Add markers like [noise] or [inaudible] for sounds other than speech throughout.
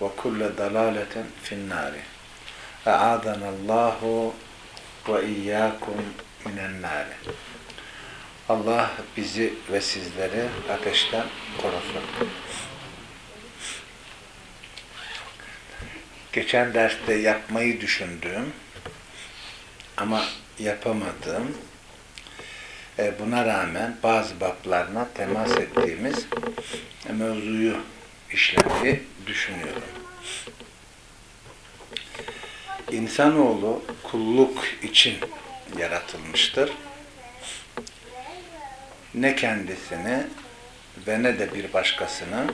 ve kulle dalaleten finnari. E'adanallahu ve iyyakum minen nari. Allah bizi ve sizleri ateşten korusun. Geçen derste yapmayı düşündüğüm ama yapamadığım e, buna rağmen bazı baplarına temas ettiğimiz mevzuyu işlemeyi düşünüyorum. İnsanoğlu kulluk için yaratılmıştır. Ne kendisini ve ne de bir başkasını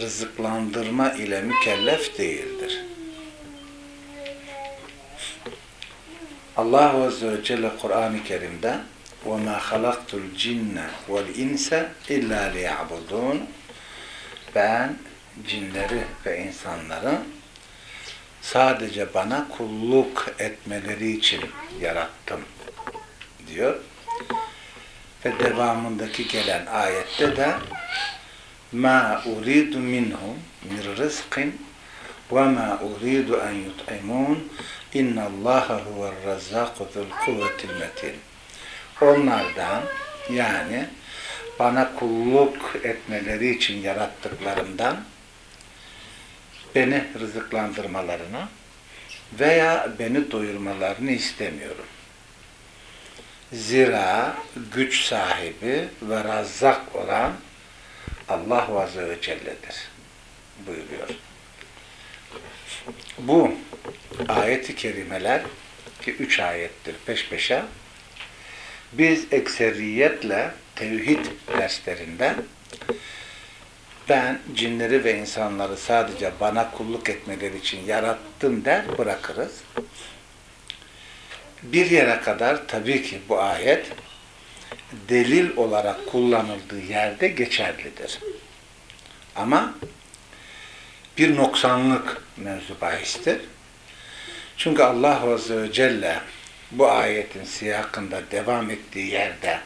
rızıklandırma ile mükellef değildir. Allah Azze ve Celle Kur'an-ı Kerim'de وَمَا خَلَقْتُ الْجِنَّ وَالْاِنْسَ اِلَّا لِيَعْبُدُونَ ben cinleri ve insanları sadece bana kulluk etmeleri için yarattım diyor. Ve devamındaki gelen ayette de ma uridu minhum min rizqin ve ma uridu en yut'imun inna allaha huve'r razzaku zul kuvvetil metin. Onlardan yani bana kulluk etmeleri için yarattıklarımdan beni rızıklandırmalarını veya beni doyurmalarını istemiyorum. Zira güç sahibi ve razzak olan Allah Azze Celle'dir buyuruyor. Bu ayeti kerimeler ki üç ayettir peş peşe biz ekseriyetle tevhid derslerinde ben cinleri ve insanları sadece bana kulluk etmeleri için yarattım der bırakırız. Bir yere kadar tabii ki bu ayet delil olarak kullanıldığı yerde geçerlidir. Ama bir noksanlık mevzu bahistir. Çünkü Allah Azze ve Celle bu ayetin siyakında devam ettiği yerde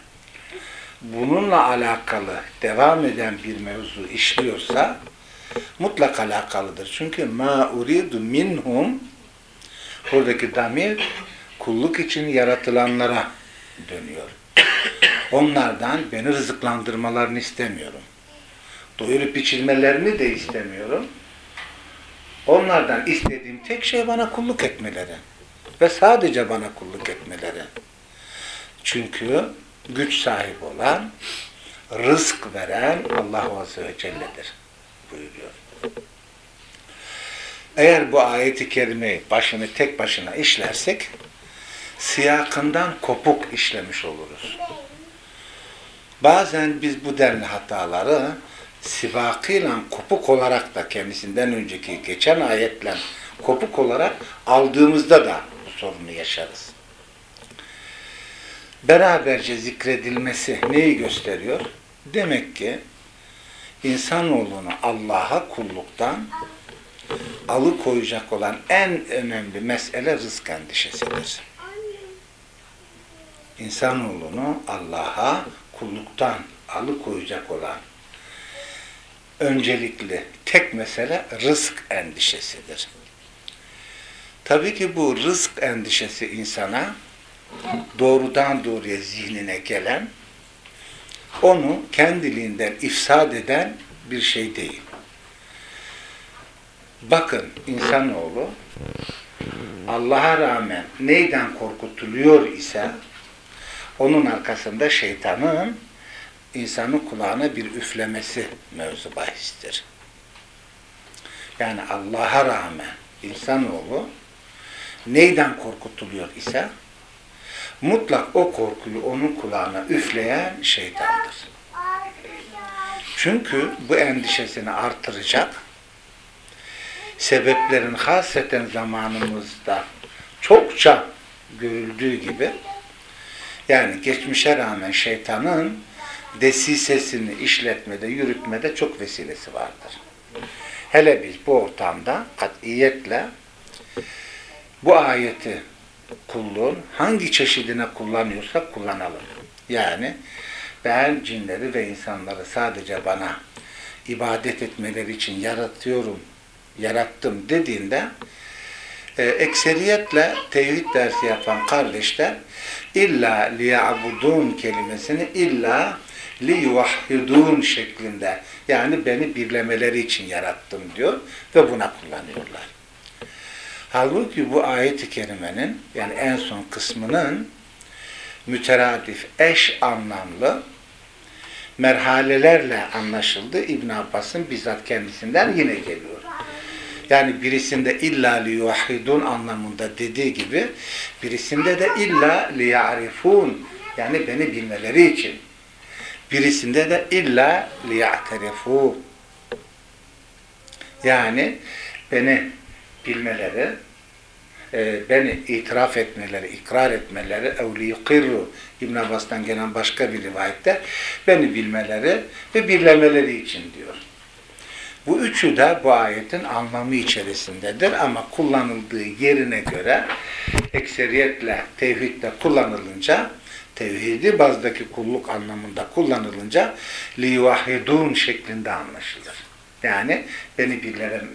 bununla alakalı devam eden bir mevzu işliyorsa mutlak alakalıdır. Çünkü ma uridu minhum buradaki damir kulluk için yaratılanlara dönüyor. Onlardan beni rızıklandırmalarını istemiyorum. Doyurup içilmelerini de istemiyorum. Onlardan istediğim tek şey bana kulluk etmeleri. Ve sadece bana kulluk etmeleri. Çünkü güç sahibi olan, rızk veren Allah Azze ve Celle'dir buyuruyor. Eğer bu ayeti kerimeyi başını tek başına işlersek, siyakından kopuk işlemiş oluruz. Bazen biz bu denli hataları sivakıyla kopuk olarak da kendisinden önceki geçen ayetle kopuk olarak aldığımızda da bu sorunu yaşarız. Beraberce zikredilmesi neyi gösteriyor? Demek ki insanoğlunu Allah'a kulluktan alıkoyacak olan en önemli mesele rızk endişesidir. İnsanoğlunu Allah'a kulluktan alıkoyacak olan öncelikli tek mesele rızk endişesidir. Tabii ki bu rızk endişesi insana doğrudan doğruya zihnine gelen, onu kendiliğinden ifsad eden bir şey değil. Bakın insanoğlu Allah'a rağmen neyden korkutuluyor ise onun arkasında şeytanın insanın kulağına bir üflemesi mevzu bahistir. Yani Allah'a rağmen insanoğlu neyden korkutuluyor ise mutlak o korkuyu onun kulağına üfleyen şeytandır. Çünkü bu endişesini artıracak sebeplerin hasreten zamanımızda çokça görüldüğü gibi yani geçmişe rağmen şeytanın desisesini işletmede, yürütmede çok vesilesi vardır. Hele biz bu ortamda katiyetle bu ayeti kulluğun hangi çeşidine kullanıyorsak kullanalım. Yani ben cinleri ve insanları sadece bana ibadet etmeleri için yaratıyorum, yarattım dediğinde e, ekseriyetle tevhid dersi yapan kardeşler illa liya'budun kelimesini illa liyuvahhidun şeklinde yani beni birlemeleri için yarattım diyor ve buna kullanıyorlar. Halbuki bu ayet-i kerimenin yani en son kısmının müteradif, eş anlamlı merhalelerle anlaşıldı. İbn Abbas'ın bizzat kendisinden yine geliyor. Yani birisinde illa liyuhidun anlamında dediği gibi birisinde de illa liyarifun yani beni bilmeleri için. Birisinde de illa liya'terifu yani beni bilmeleri, e, beni itiraf etmeleri, ikrar etmeleri, evliyukirru İbn Abbas'tan gelen başka bir rivayette beni bilmeleri ve birlemeleri için diyor. Bu üçü de bu ayetin anlamı içerisindedir ama kullanıldığı yerine göre ekseriyetle tevhidde kullanılınca tevhidi bazdaki kulluk anlamında kullanılınca liyuvahidun şeklinde anlaşılır. Yani beni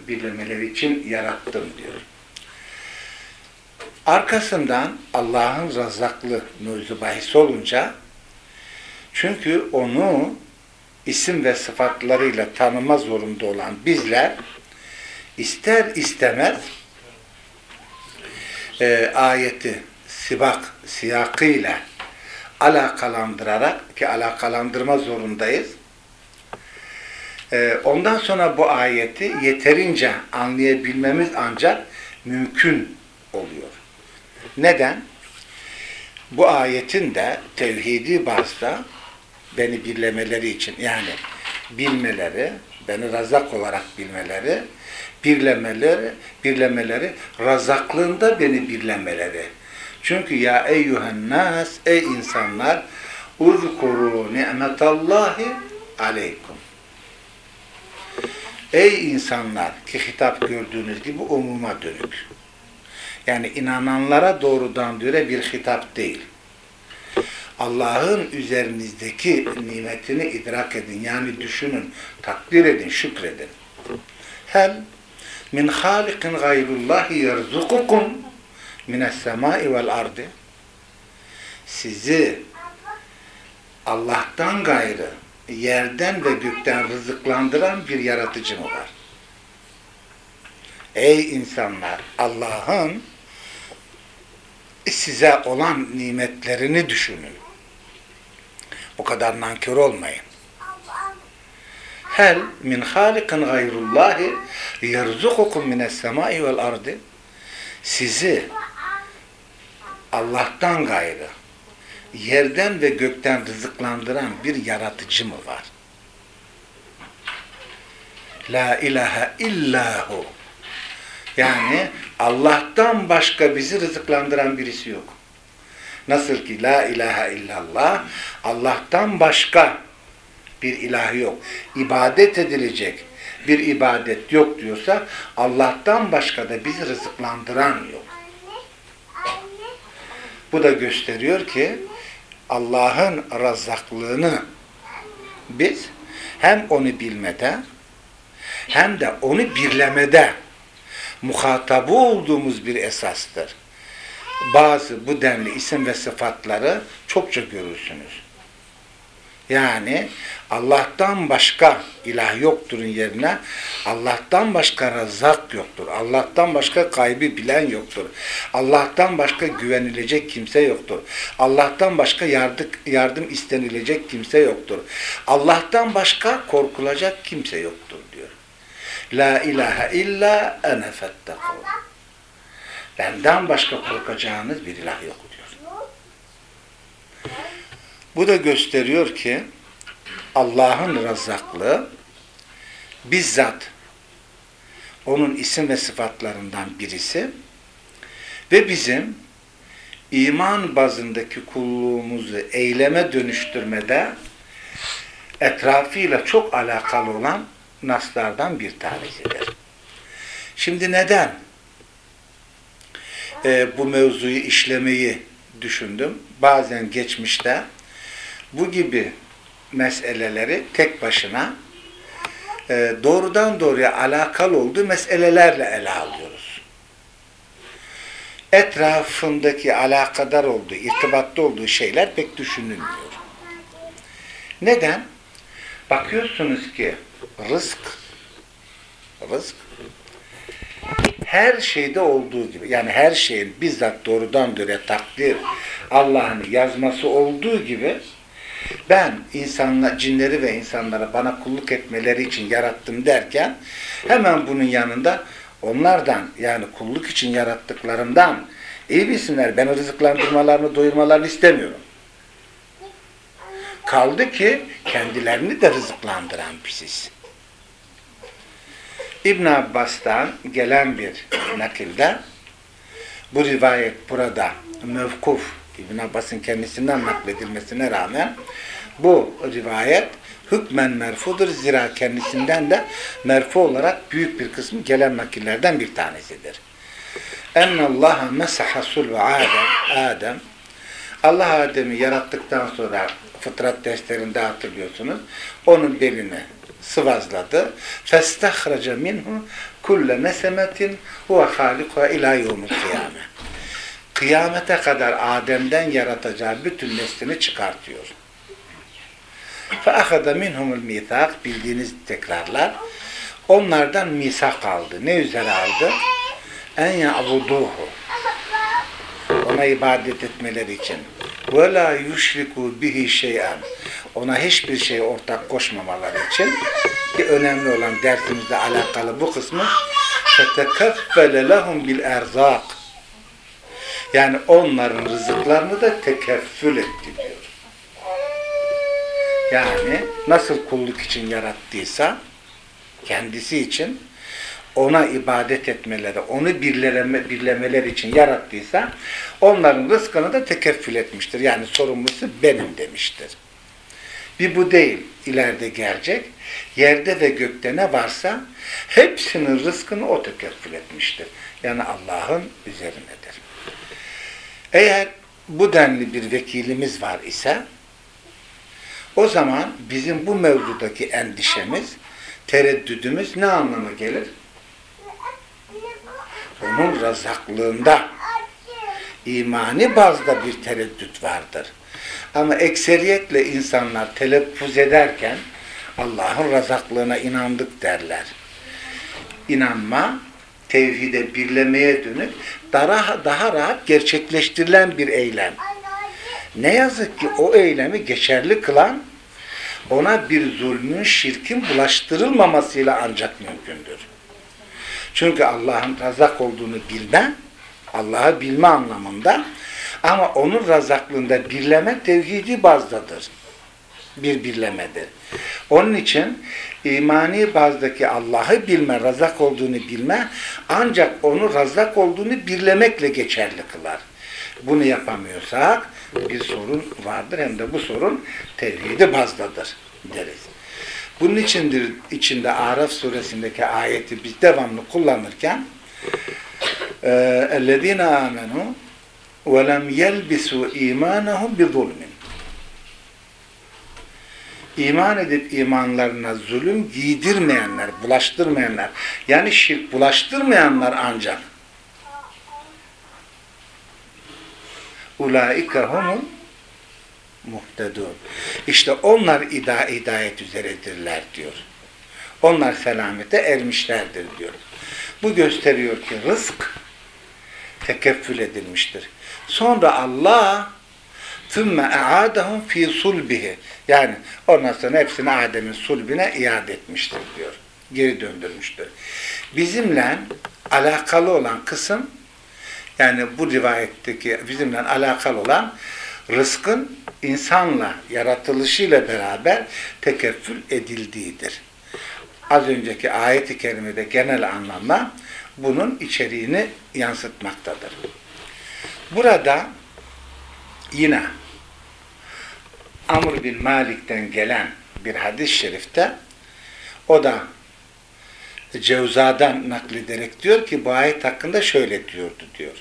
birlemeleri için yarattım diyor. Arkasından Allah'ın razaklı mevzu bahis olunca çünkü onu isim ve sıfatlarıyla tanıma zorunda olan bizler ister istemez e, ayeti sibak siyakıyla alakalandırarak ki alakalandırma zorundayız. E, ondan sonra bu ayeti yeterince anlayabilmemiz ancak mümkün oluyor. Neden? Bu ayetin de tevhidi bazda beni birlemeleri için yani bilmeleri, beni razak olarak bilmeleri, birlemeleri, birlemeleri, razaklığında beni birlemeleri. Çünkü ya eyyühen nas, ey insanlar, uzkuru ni'metallahi aleykum. Ey insanlar ki hitap gördüğünüz gibi umuma dönük. Yani inananlara doğrudan diyor bir hitap değil. Allah'ın üzerinizdeki nimetini idrak edin. Yani düşünün, takdir edin, şükredin. Hel min halikin gayrullahi yerzukukum mines semai vel ardi sizi Allah'tan gayrı yerden ve gökten rızıklandıran bir yaratıcı mı var? Ey insanlar! Allah'ın size olan nimetlerini düşünün. Bu kadar nankör olmayın. Hel min halikin gayrullahi yerzukukum mines semai vel ardi sizi Allah'tan gayrı yerden ve gökten rızıklandıran bir yaratıcı mı var? La ilahe illahu yani Allah'tan başka bizi rızıklandıran birisi yok. Nasıl ki la ilahe illallah Allah'tan başka bir ilah yok. İbadet edilecek bir ibadet yok diyorsa Allah'tan başka da bizi rızıklandıran yok. Bu da gösteriyor ki Allah'ın razzaklığını biz hem onu bilmede hem de onu birlemede muhatabı olduğumuz bir esastır. Bazı bu denli isim ve sıfatları çokça görürsünüz. Yani Allah'tan başka ilah yokturun yerine Allah'tan başka razak yoktur. Allah'tan başka kaybı bilen yoktur. Allah'tan başka güvenilecek kimse yoktur. Allah'tan başka yardım, yardım istenilecek kimse yoktur. Allah'tan başka korkulacak kimse yoktur diyor. La ilahe illa ene fettekûn. Benden başka korkacağınız bir ilah yok diyor. Bu da gösteriyor ki Allah'ın razaklığı bizzat onun isim ve sıfatlarından birisi ve bizim iman bazındaki kulluğumuzu eyleme dönüştürmede etrafıyla çok alakalı olan naslardan bir tanesidir. Şimdi neden e, bu mevzuyu işlemeyi düşündüm? Bazen geçmişte bu gibi meseleleri tek başına e, doğrudan doğruya alakalı olduğu meselelerle ele alıyoruz. Etrafındaki alakadar olduğu, irtibatta olduğu şeyler pek düşünülmüyor. Neden? Bakıyorsunuz ki rızk rızk her şeyde olduğu gibi yani her şeyin bizzat doğrudan doğruya takdir Allah'ın yazması olduğu gibi ben insanla, cinleri ve insanlara bana kulluk etmeleri için yarattım derken hemen bunun yanında onlardan yani kulluk için yarattıklarından iyi bilsinler ben rızıklandırmalarını doyurmalarını istemiyorum. Kaldı ki kendilerini de rızıklandıran biziz. İbn Abbas'tan gelen bir nakilde bu rivayet burada mevkuf İbn Abbas'ın kendisinden nakledilmesine rağmen bu rivayet hükmen merfudur. Zira kendisinden de merfu olarak büyük bir kısmı gelen nakillerden bir tanesidir. Ennallaha mesaha sulve Adem, Adem Allah Adem'i yarattıktan sonra fıtrat derslerinde hatırlıyorsunuz. Onun belini sıvazladı. Festahraca minhu kulle nesemetin huve halikuha ila yevmil kıyame Kıyamete kadar Adem'den yaratacağı bütün neslini çıkartıyor. فَاَخَذَ مِنْهُمُ الْمِيثَاقِ Bildiğiniz tekrarlar. Onlardan misak aldı. Ne üzere aldı? En ya'buduhu. Ona ibadet etmeleri için. وَلَا يُشْرِكُوا bihi şey'en. Ona hiçbir şey ortak koşmamaları için ki önemli olan dersimizle alakalı bu kısmı فَتَكَفَّلَ لَهُمْ بِالْاَرْزَاقِ yani onların rızıklarını da tekeffül etti diyor. Yani nasıl kulluk için yarattıysa kendisi için ona ibadet etmeleri, onu birleme, birlemeler için yarattıysa onların rızkını da tekeffül etmiştir. Yani sorumlusu benim demiştir. Bir bu değil, ileride gelecek. Yerde ve gökte ne varsa hepsinin rızkını o tekeffül etmiştir. Yani Allah'ın üzerindedir. Eğer bu denli bir vekilimiz var ise o zaman bizim bu mevzudaki endişemiz, tereddüdümüz ne anlama gelir? Onun razaklığında imani bazda bir tereddüt vardır. Ama ekseriyetle insanlar telaffuz ederken Allah'ın razaklığına inandık derler. İnanma, tevhide birlemeye dönük daha, daha rahat gerçekleştirilen bir eylem. Ne yazık ki o eylemi geçerli kılan ona bir zulmün, şirkin bulaştırılmamasıyla ancak mümkündür. Çünkü Allah'ın razak olduğunu bilme, Allah'ı bilme anlamında ama onun razaklığında birleme tevhidi bazdadır. Bir birlemedir. Onun için imani bazdaki Allah'ı bilme, razak olduğunu bilme ancak onu razak olduğunu birlemekle geçerli kılar. Bunu yapamıyorsak bir sorun vardır hem de bu sorun tevhidi bazdadır deriz. Bunun içindir içinde Araf suresindeki ayeti biz devamlı kullanırken اَلَّذ۪ينَ آمَنُوا وَلَمْ يَلْبِسُوا اِيمَانَهُمْ بِظُلْمٍ İman edip imanlarına zulüm giydirmeyenler, bulaştırmayanlar, yani şirk bulaştırmayanlar ancak ulaika humul muhtedun. İşte onlar ida hidayet üzeredirler diyor. Onlar selamete ermişlerdir diyor. Bu gösteriyor ki rızk tekeffül edilmiştir. Sonra Allah ثُمَّ اَعَادَهُمْ fi sulbihi yani ondan sonra hepsini Adem'in sulbine iade etmiştir diyor. Geri döndürmüştür. Bizimle alakalı olan kısım yani bu rivayetteki bizimle alakalı olan rızkın insanla yaratılışıyla beraber tekeffül edildiğidir. Az önceki ayet-i kerimede genel anlamda bunun içeriğini yansıtmaktadır. Burada yine Amr bin Malik'ten gelen bir hadis-i şerifte o da Cevza'dan naklederek diyor ki bu ayet hakkında şöyle diyordu diyor.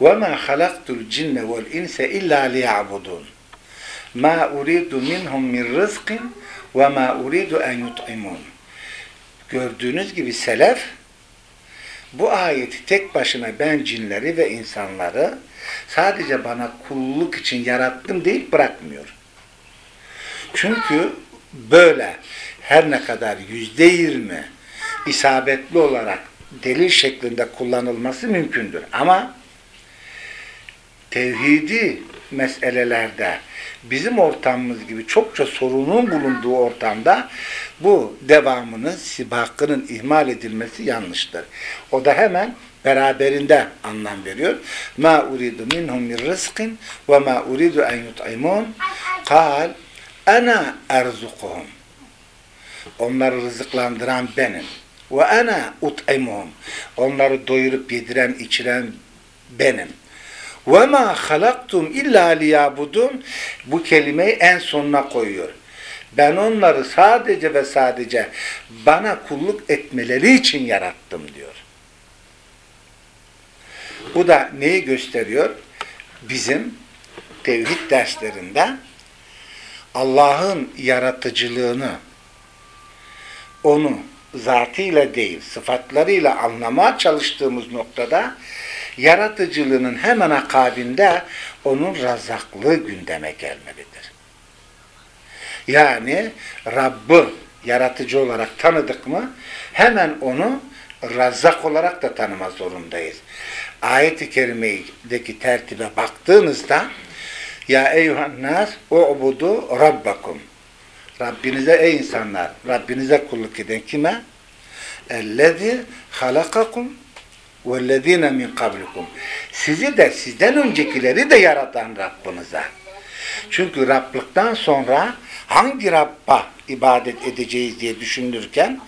وَمَا خَلَقْتُ الْجِنَّ وَالْاِنْسَ اِلَّا لِيَعْبُدُونَ مَا اُرِيدُ مِنْهُمْ مِنْ رِزْقٍ وَمَا اُرِيدُ اَنْ يُطْعِمُونَ Gördüğünüz gibi selef bu ayeti tek başına ben cinleri ve insanları sadece bana kulluk için yarattım deyip bırakmıyor. Çünkü böyle her ne kadar yüzde yirmi isabetli olarak delil şeklinde kullanılması mümkündür. Ama tevhidi meselelerde bizim ortamımız gibi çokça sorunun bulunduğu ortamda bu devamının, sibakının ihmal edilmesi yanlıştır. O da hemen beraberinde anlam veriyor. Ma uridu minhum min rizqin ve ma uridu en yut'imun. Kal ana erzukuhum. Onları rızıklandıran benim. Ve ana ut'imuhum. Onları doyurup yediren, içiren benim. Ve ma halaktum illa liyabudun. Bu kelimeyi en sonuna koyuyor. Ben onları sadece ve sadece bana kulluk etmeleri için yarattım diyor. Bu da neyi gösteriyor? Bizim tevhid derslerinde Allah'ın yaratıcılığını onu zatıyla değil sıfatlarıyla anlamaya çalıştığımız noktada yaratıcılığının hemen akabinde onun razaklığı gündeme gelmelidir. Yani Rabb'ı yaratıcı olarak tanıdık mı hemen onu Razzak olarak da tanıma zorundayız. Ayet-i kerimedeki tertibe baktığınızda ya eyyuhannas u'budu rabbakum Rabbinize ey insanlar Rabbinize kulluk eden kime? Ellezî halakakum vellezîne min kablikum Sizi de sizden öncekileri de yaratan Rabbinize. Çünkü Rablıktan sonra hangi Rabb'a ibadet edeceğiz diye düşünürken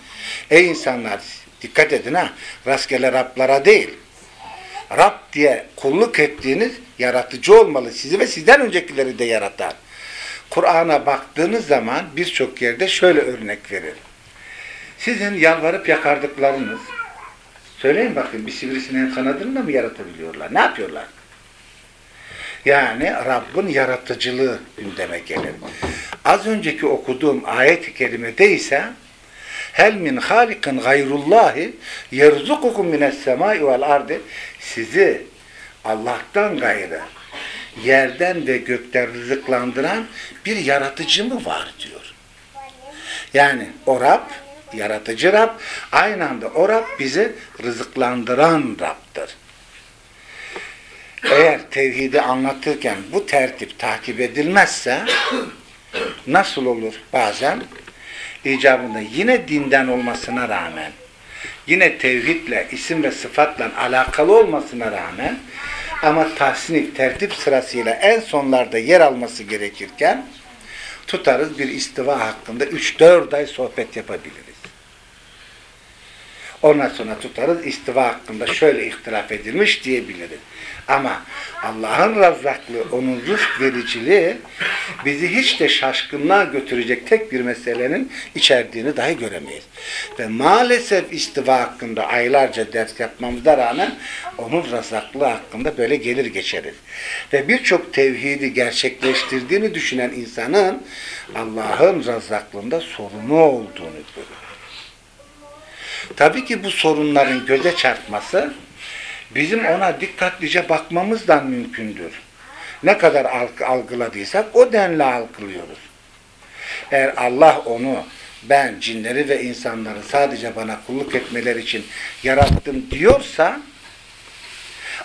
ey insanlar dikkat edin ha rastgele Rablara değil Rab diye kulluk ettiğiniz yaratıcı olmalı sizi ve sizden öncekileri de yaratan. Kur'an'a baktığınız zaman birçok yerde şöyle örnek verir. Sizin yalvarıp yakardıklarınız söyleyin bakın bir sivrisineğin kanadını da mı yaratabiliyorlar? Ne yapıyorlar? Yani Rabbin yaratıcılığı gündeme gelir. Az önceki okuduğum ayet-i kerimede ise hel min halikin gayrullahi yerzukukum mines semai vel ardi sizi Allah'tan gayrı yerden ve gökten rızıklandıran bir yaratıcı mı var diyor. Yani o Rab, yaratıcı Rab, aynı anda o Rab bizi rızıklandıran Rab'dır. Eğer tevhidi anlatırken bu tertip takip edilmezse nasıl olur bazen? icabında yine dinden olmasına rağmen yine tevhidle, isim ve sıfatla alakalı olmasına rağmen ama tasnif, tertip sırasıyla en sonlarda yer alması gerekirken tutarız bir istiva hakkında 3-4 ay sohbet yapabiliriz. Ondan sonra tutarız istiva hakkında şöyle ihtilaf edilmiş diyebiliriz. Ama Allah'ın razzaklığı, onun rızk vericiliği bizi hiç de şaşkınlığa götürecek tek bir meselenin içerdiğini dahi göremeyiz. Ve maalesef istiva hakkında aylarca ders yapmamıza rağmen onun razzaklığı hakkında böyle gelir geçeriz. Ve birçok tevhidi gerçekleştirdiğini düşünen insanın Allah'ın razzaklığında sorunu olduğunu görür. Tabii ki bu sorunların göze çarpması bizim ona dikkatlice bakmamızdan mümkündür. Ne kadar algıladıysak o denli algılıyoruz. Eğer Allah onu ben cinleri ve insanları sadece bana kulluk etmeleri için yarattım diyorsa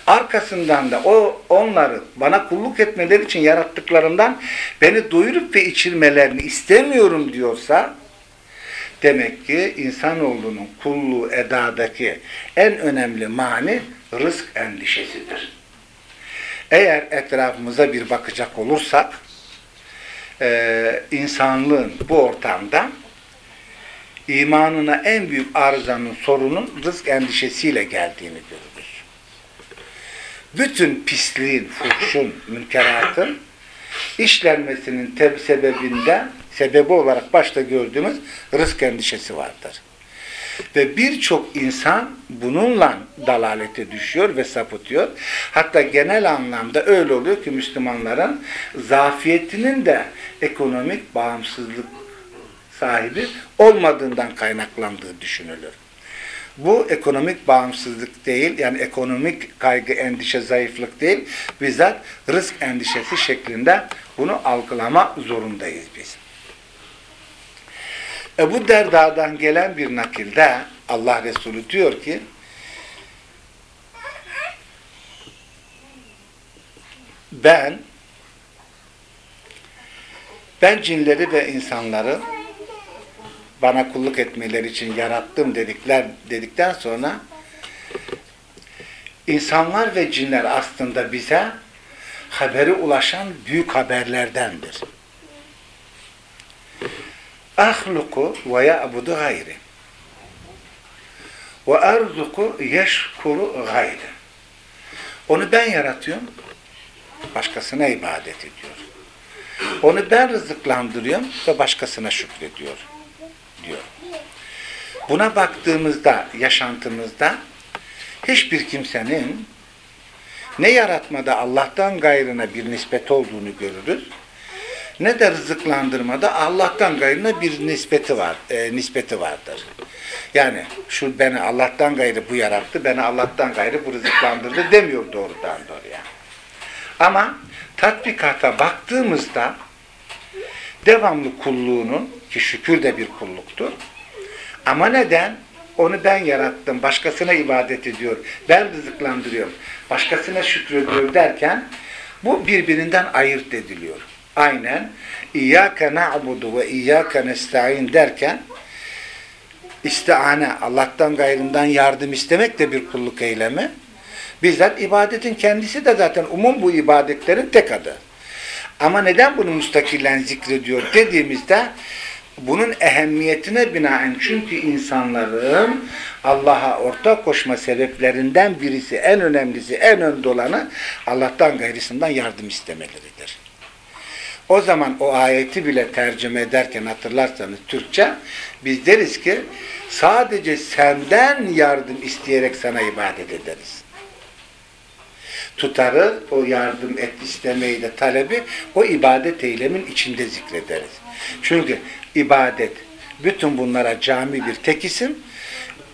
arkasından da o onları bana kulluk etmeleri için yarattıklarından beni doyurup ve içirmelerini istemiyorum diyorsa demek ki insanoğlunun kulluğu edadaki en önemli mani rızk endişesidir. Eğer etrafımıza bir bakacak olursak e, insanlığın bu ortamda imanına en büyük arızanın sorunun rızk endişesiyle geldiğini görürüz. Bütün pisliğin, fuhşun, münkeratın işlenmesinin teb- sebebinde sebebi olarak başta gördüğümüz rızk endişesi vardır. Ve birçok insan bununla dalalete düşüyor ve sapıtıyor. Hatta genel anlamda öyle oluyor ki Müslümanların zafiyetinin de ekonomik bağımsızlık sahibi olmadığından kaynaklandığı düşünülür. Bu ekonomik bağımsızlık değil, yani ekonomik kaygı, endişe, zayıflık değil, bizzat rızk endişesi şeklinde bunu algılama zorundayız biz. Ebu Derda'dan gelen bir nakilde Allah Resulü diyor ki ben ben cinleri ve insanları bana kulluk etmeleri için yarattım dedikler dedikten sonra insanlar ve cinler aslında bize haberi ulaşan büyük haberlerdendir. Ahluku ve ya'budu gayri ve erzuku yeşkuru gayri. Onu ben yaratıyorum, başkasına ibadet ediyor. Onu ben rızıklandırıyorum ve başkasına şükrediyor diyor. Buna baktığımızda, yaşantımızda hiçbir kimsenin ne yaratmada Allah'tan gayrına bir nispet olduğunu görürüz, ne de rızıklandırmada Allah'tan gayrına bir nispeti var, e, nispeti vardır. Yani şu beni Allah'tan gayrı bu yarattı, beni Allah'tan gayrı bu rızıklandırdı demiyor doğrudan doğruya. Ama tatbikata baktığımızda devamlı kulluğunun ki şükür de bir kulluktur. Ama neden? Onu ben yarattım, başkasına ibadet ediyor, ben rızıklandırıyorum, başkasına şükrediyor derken bu birbirinden ayırt ediliyor. Aynen İyyâke na'budu ve İyyâke nesta'in derken istiane, Allah'tan gayrından yardım istemek de bir kulluk eylemi. Bizzat ibadetin kendisi de zaten umum bu ibadetlerin tek adı. Ama neden bunu müstakilen zikrediyor dediğimizde bunun ehemmiyetine binaen çünkü insanların Allah'a ortak koşma sebeplerinden birisi, en önemlisi, en önde olanı Allah'tan gayrısından yardım istemeleridir. O zaman o ayeti bile tercüme ederken hatırlarsanız Türkçe biz deriz ki sadece senden yardım isteyerek sana ibadet ederiz tutarı, o yardım et istemeyi de talebi o ibadet eylemin içinde zikrederiz. Çünkü ibadet bütün bunlara cami bir tek isim,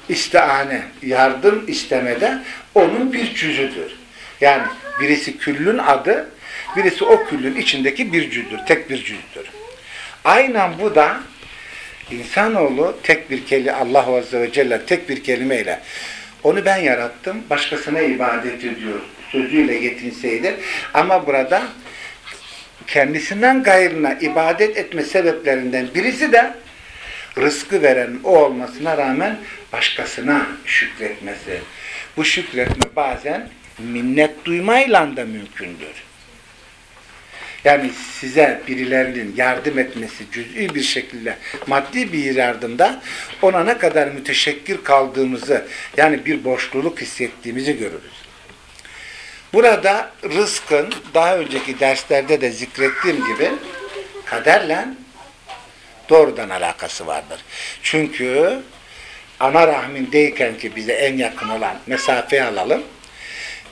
istihane, yardım istemede onun bir cüzüdür. Yani birisi küllün adı, birisi o küllün içindeki bir cüzdür, tek bir cüzdür. Aynen bu da insanoğlu tek bir kelime, Allah Azze ve Celle tek bir kelimeyle onu ben yarattım, başkasına ibadet ediyor sözüyle yetinseydi. Ama burada kendisinden gayrına ibadet etme sebeplerinden birisi de rızkı veren o olmasına rağmen başkasına şükretmesi. Bu şükretme bazen minnet duymayla da mümkündür. Yani size birilerinin yardım etmesi cüz'i bir şekilde maddi bir yardımda ona ne kadar müteşekkir kaldığımızı yani bir boşluluk hissettiğimizi görürüz. Burada rızkın daha önceki derslerde de zikrettiğim gibi kaderle doğrudan alakası vardır. Çünkü ana rahmindeyken ki bize en yakın olan mesafeyi alalım.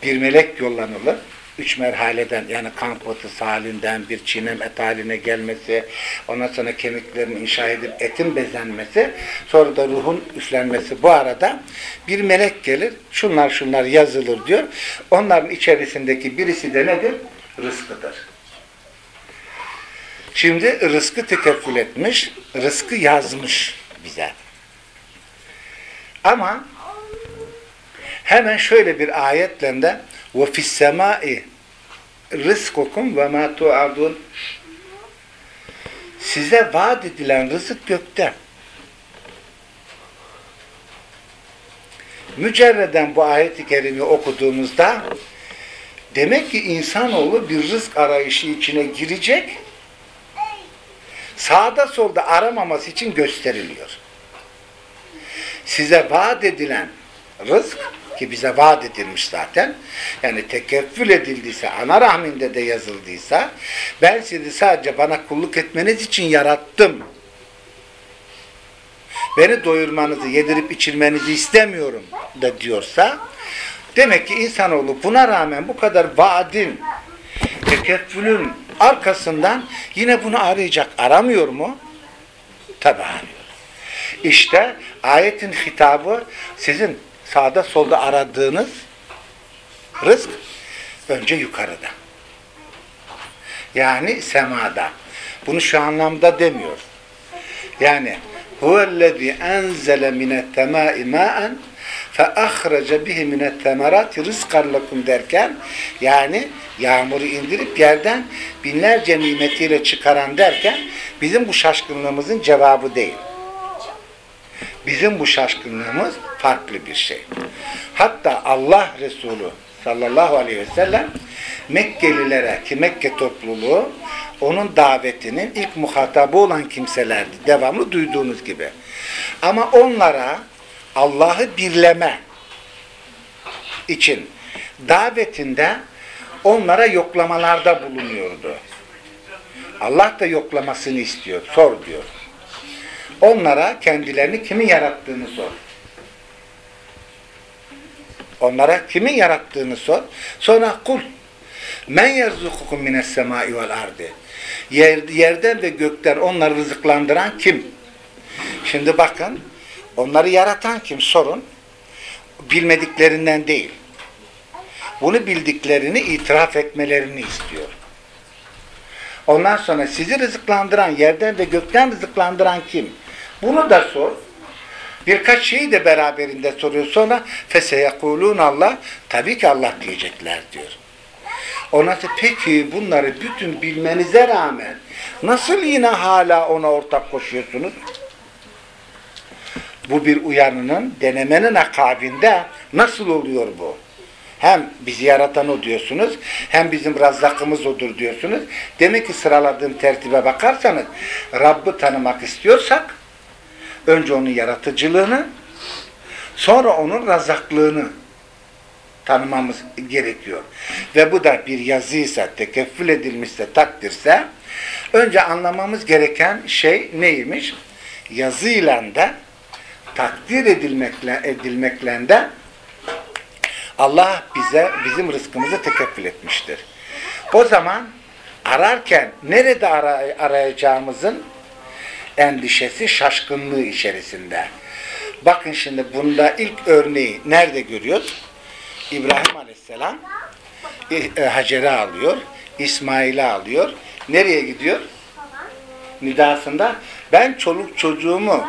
Bir melek yollanılır Üç merhaleden yani kan pıhtısı halinden bir çiğnem et haline gelmesi, ondan sonra kemiklerin inşa edip etin bezenmesi, sonra da ruhun üflenmesi. Bu arada bir melek gelir, şunlar şunlar yazılır diyor. Onların içerisindeki birisi de nedir? Rızkıdır. Şimdi rızkı tekeffül etmiş, rızkı yazmış bize. Ama hemen şöyle bir ayetle de وَفِي السَّمَاءِ rızkukum ve ma tuadun size vaat edilen rızık gökte. Mücerreden bu ayet-i kerimi okuduğumuzda demek ki insanoğlu bir rızk arayışı içine girecek sağda solda aramaması için gösteriliyor. Size vaat edilen rızk ki bize vaat edilmiş zaten yani tekeffül edildiyse ana rahminde de yazıldıysa ben sizi sadece bana kulluk etmeniz için yarattım. Beni doyurmanızı, yedirip içirmenizi istemiyorum da diyorsa demek ki insanoğlu buna rağmen bu kadar vaadin, tekeffülün arkasından yine bunu arayacak. Aramıyor mu? Tabi arıyor. İşte ayetin hitabı sizin sağda solda aradığınız rızk önce yukarıda. Yani semada. Bunu şu anlamda demiyor. Yani huvellezî enzele minettemâi mâen fe ahraca bihi minettemerâti rızkan lekum derken yani yağmuru indirip yerden binlerce nimetiyle çıkaran derken bizim bu şaşkınlığımızın cevabı değil. Bizim bu şaşkınlığımız farklı bir şey. Hatta Allah Resulü sallallahu aleyhi ve sellem Mekkelilere ki Mekke topluluğu onun davetinin ilk muhatabı olan kimselerdi. Devamlı duyduğunuz gibi. Ama onlara Allah'ı birleme için davetinde onlara yoklamalarda bulunuyordu. Allah da yoklamasını istiyor. Sor diyor. Onlara kendilerini kimin yarattığını sor. Onlara kimin yarattığını sor. Sonra kul men yerzukukum mines semai vel ardi. Yer, yerden ve gökten onları rızıklandıran kim? Şimdi bakın onları yaratan kim? Sorun. Bilmediklerinden değil. Bunu bildiklerini itiraf etmelerini istiyor. Ondan sonra sizi rızıklandıran, yerden ve gökten rızıklandıran kim? Bunu da sor. Birkaç şeyi de beraberinde soruyor. Sonra feseyekulun Allah. Tabii ki Allah diyecekler diyor. Ona da peki bunları bütün bilmenize rağmen nasıl yine hala ona ortak koşuyorsunuz? Bu bir uyanının, denemenin akabinde nasıl oluyor bu? Hem bizi yaratan o diyorsunuz, hem bizim razzakımız odur diyorsunuz. Demek ki sıraladığım tertibe bakarsanız, Rabb'ı tanımak istiyorsak, önce onun yaratıcılığını, sonra onun razzaklığını tanımamız gerekiyor. Ve bu da bir yazıysa, tekeffül edilmişse, takdirse, önce anlamamız gereken şey neymiş? Yazıyla da, takdir edilmekle, edilmekle de Allah bize bizim rızkımızı tekeffül etmiştir. O zaman ararken nerede aray arayacağımızın endişesi, şaşkınlığı içerisinde. Bakın şimdi bunda ilk örneği nerede görüyoruz? İbrahim Aleyhisselam e, Hacer'i alıyor, İsmail'i alıyor. Nereye gidiyor? Nidasında ben çoluk çocuğumu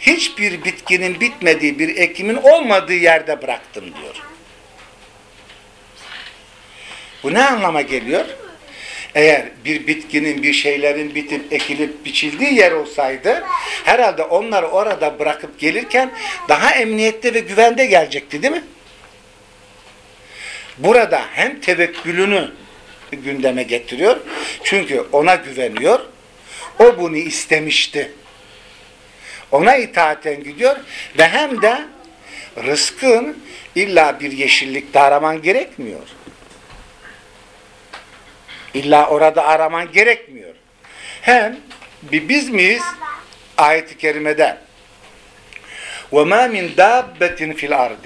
hiçbir bitkinin bitmediği, bir ekimin olmadığı yerde bıraktım diyor. Bu ne anlama geliyor? Eğer bir bitkinin, bir şeylerin bitip, ekilip, biçildiği yer olsaydı, herhalde onları orada bırakıp gelirken daha emniyette ve güvende gelecekti değil mi? Burada hem tevekkülünü gündeme getiriyor, çünkü ona güveniyor, o bunu istemişti. Ona itaaten gidiyor ve hem de rızkın illa bir yeşillikte araman gerekmiyor. İlla orada araman gerekmiyor. Hem bir biz miyiz? Ayet-i kerimede وَمَا مِنْ دَابَّةٍ فِي الْاَرْضِ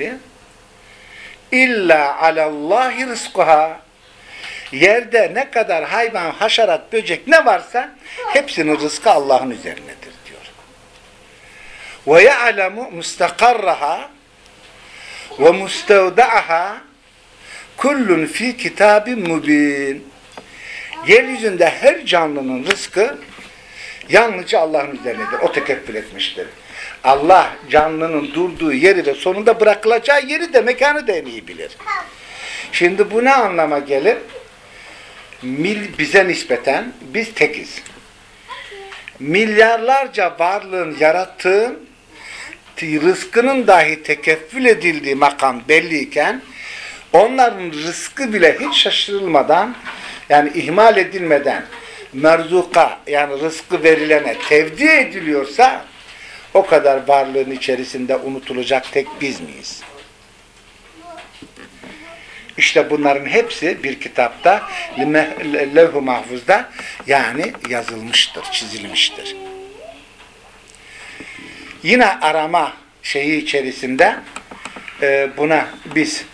اِلَّا عَلَى اللّٰهِ رِزْقُهَا Yerde ne kadar hayvan, haşerat, böcek ne varsa hepsinin rızkı Allah'ın üzerinedir diyor. وَيَعْلَمُ مُسْتَقَرَّهَا وَمُسْتَوْدَعَهَا kullun fi kitabin mubin Yeryüzünde her canlının rızkı yalnızca Allah'ın üzerinedir. O tekeffül etmiştir. Allah canlının durduğu yeri ve sonunda bırakılacağı yeri de mekanı da en iyi bilir. Şimdi bu ne anlama gelir? Mil, bize nispeten biz tekiz. Milyarlarca varlığın yarattığı rızkının dahi tekeffül edildiği makam belliyken onların rızkı bile hiç şaşırılmadan yani ihmal edilmeden merzuka yani rızkı verilene tevdi ediliyorsa o kadar varlığın içerisinde unutulacak tek biz miyiz? İşte bunların hepsi bir kitapta levh-u mahfuzda yani yazılmıştır, çizilmiştir. Yine arama şeyi içerisinde e, buna biz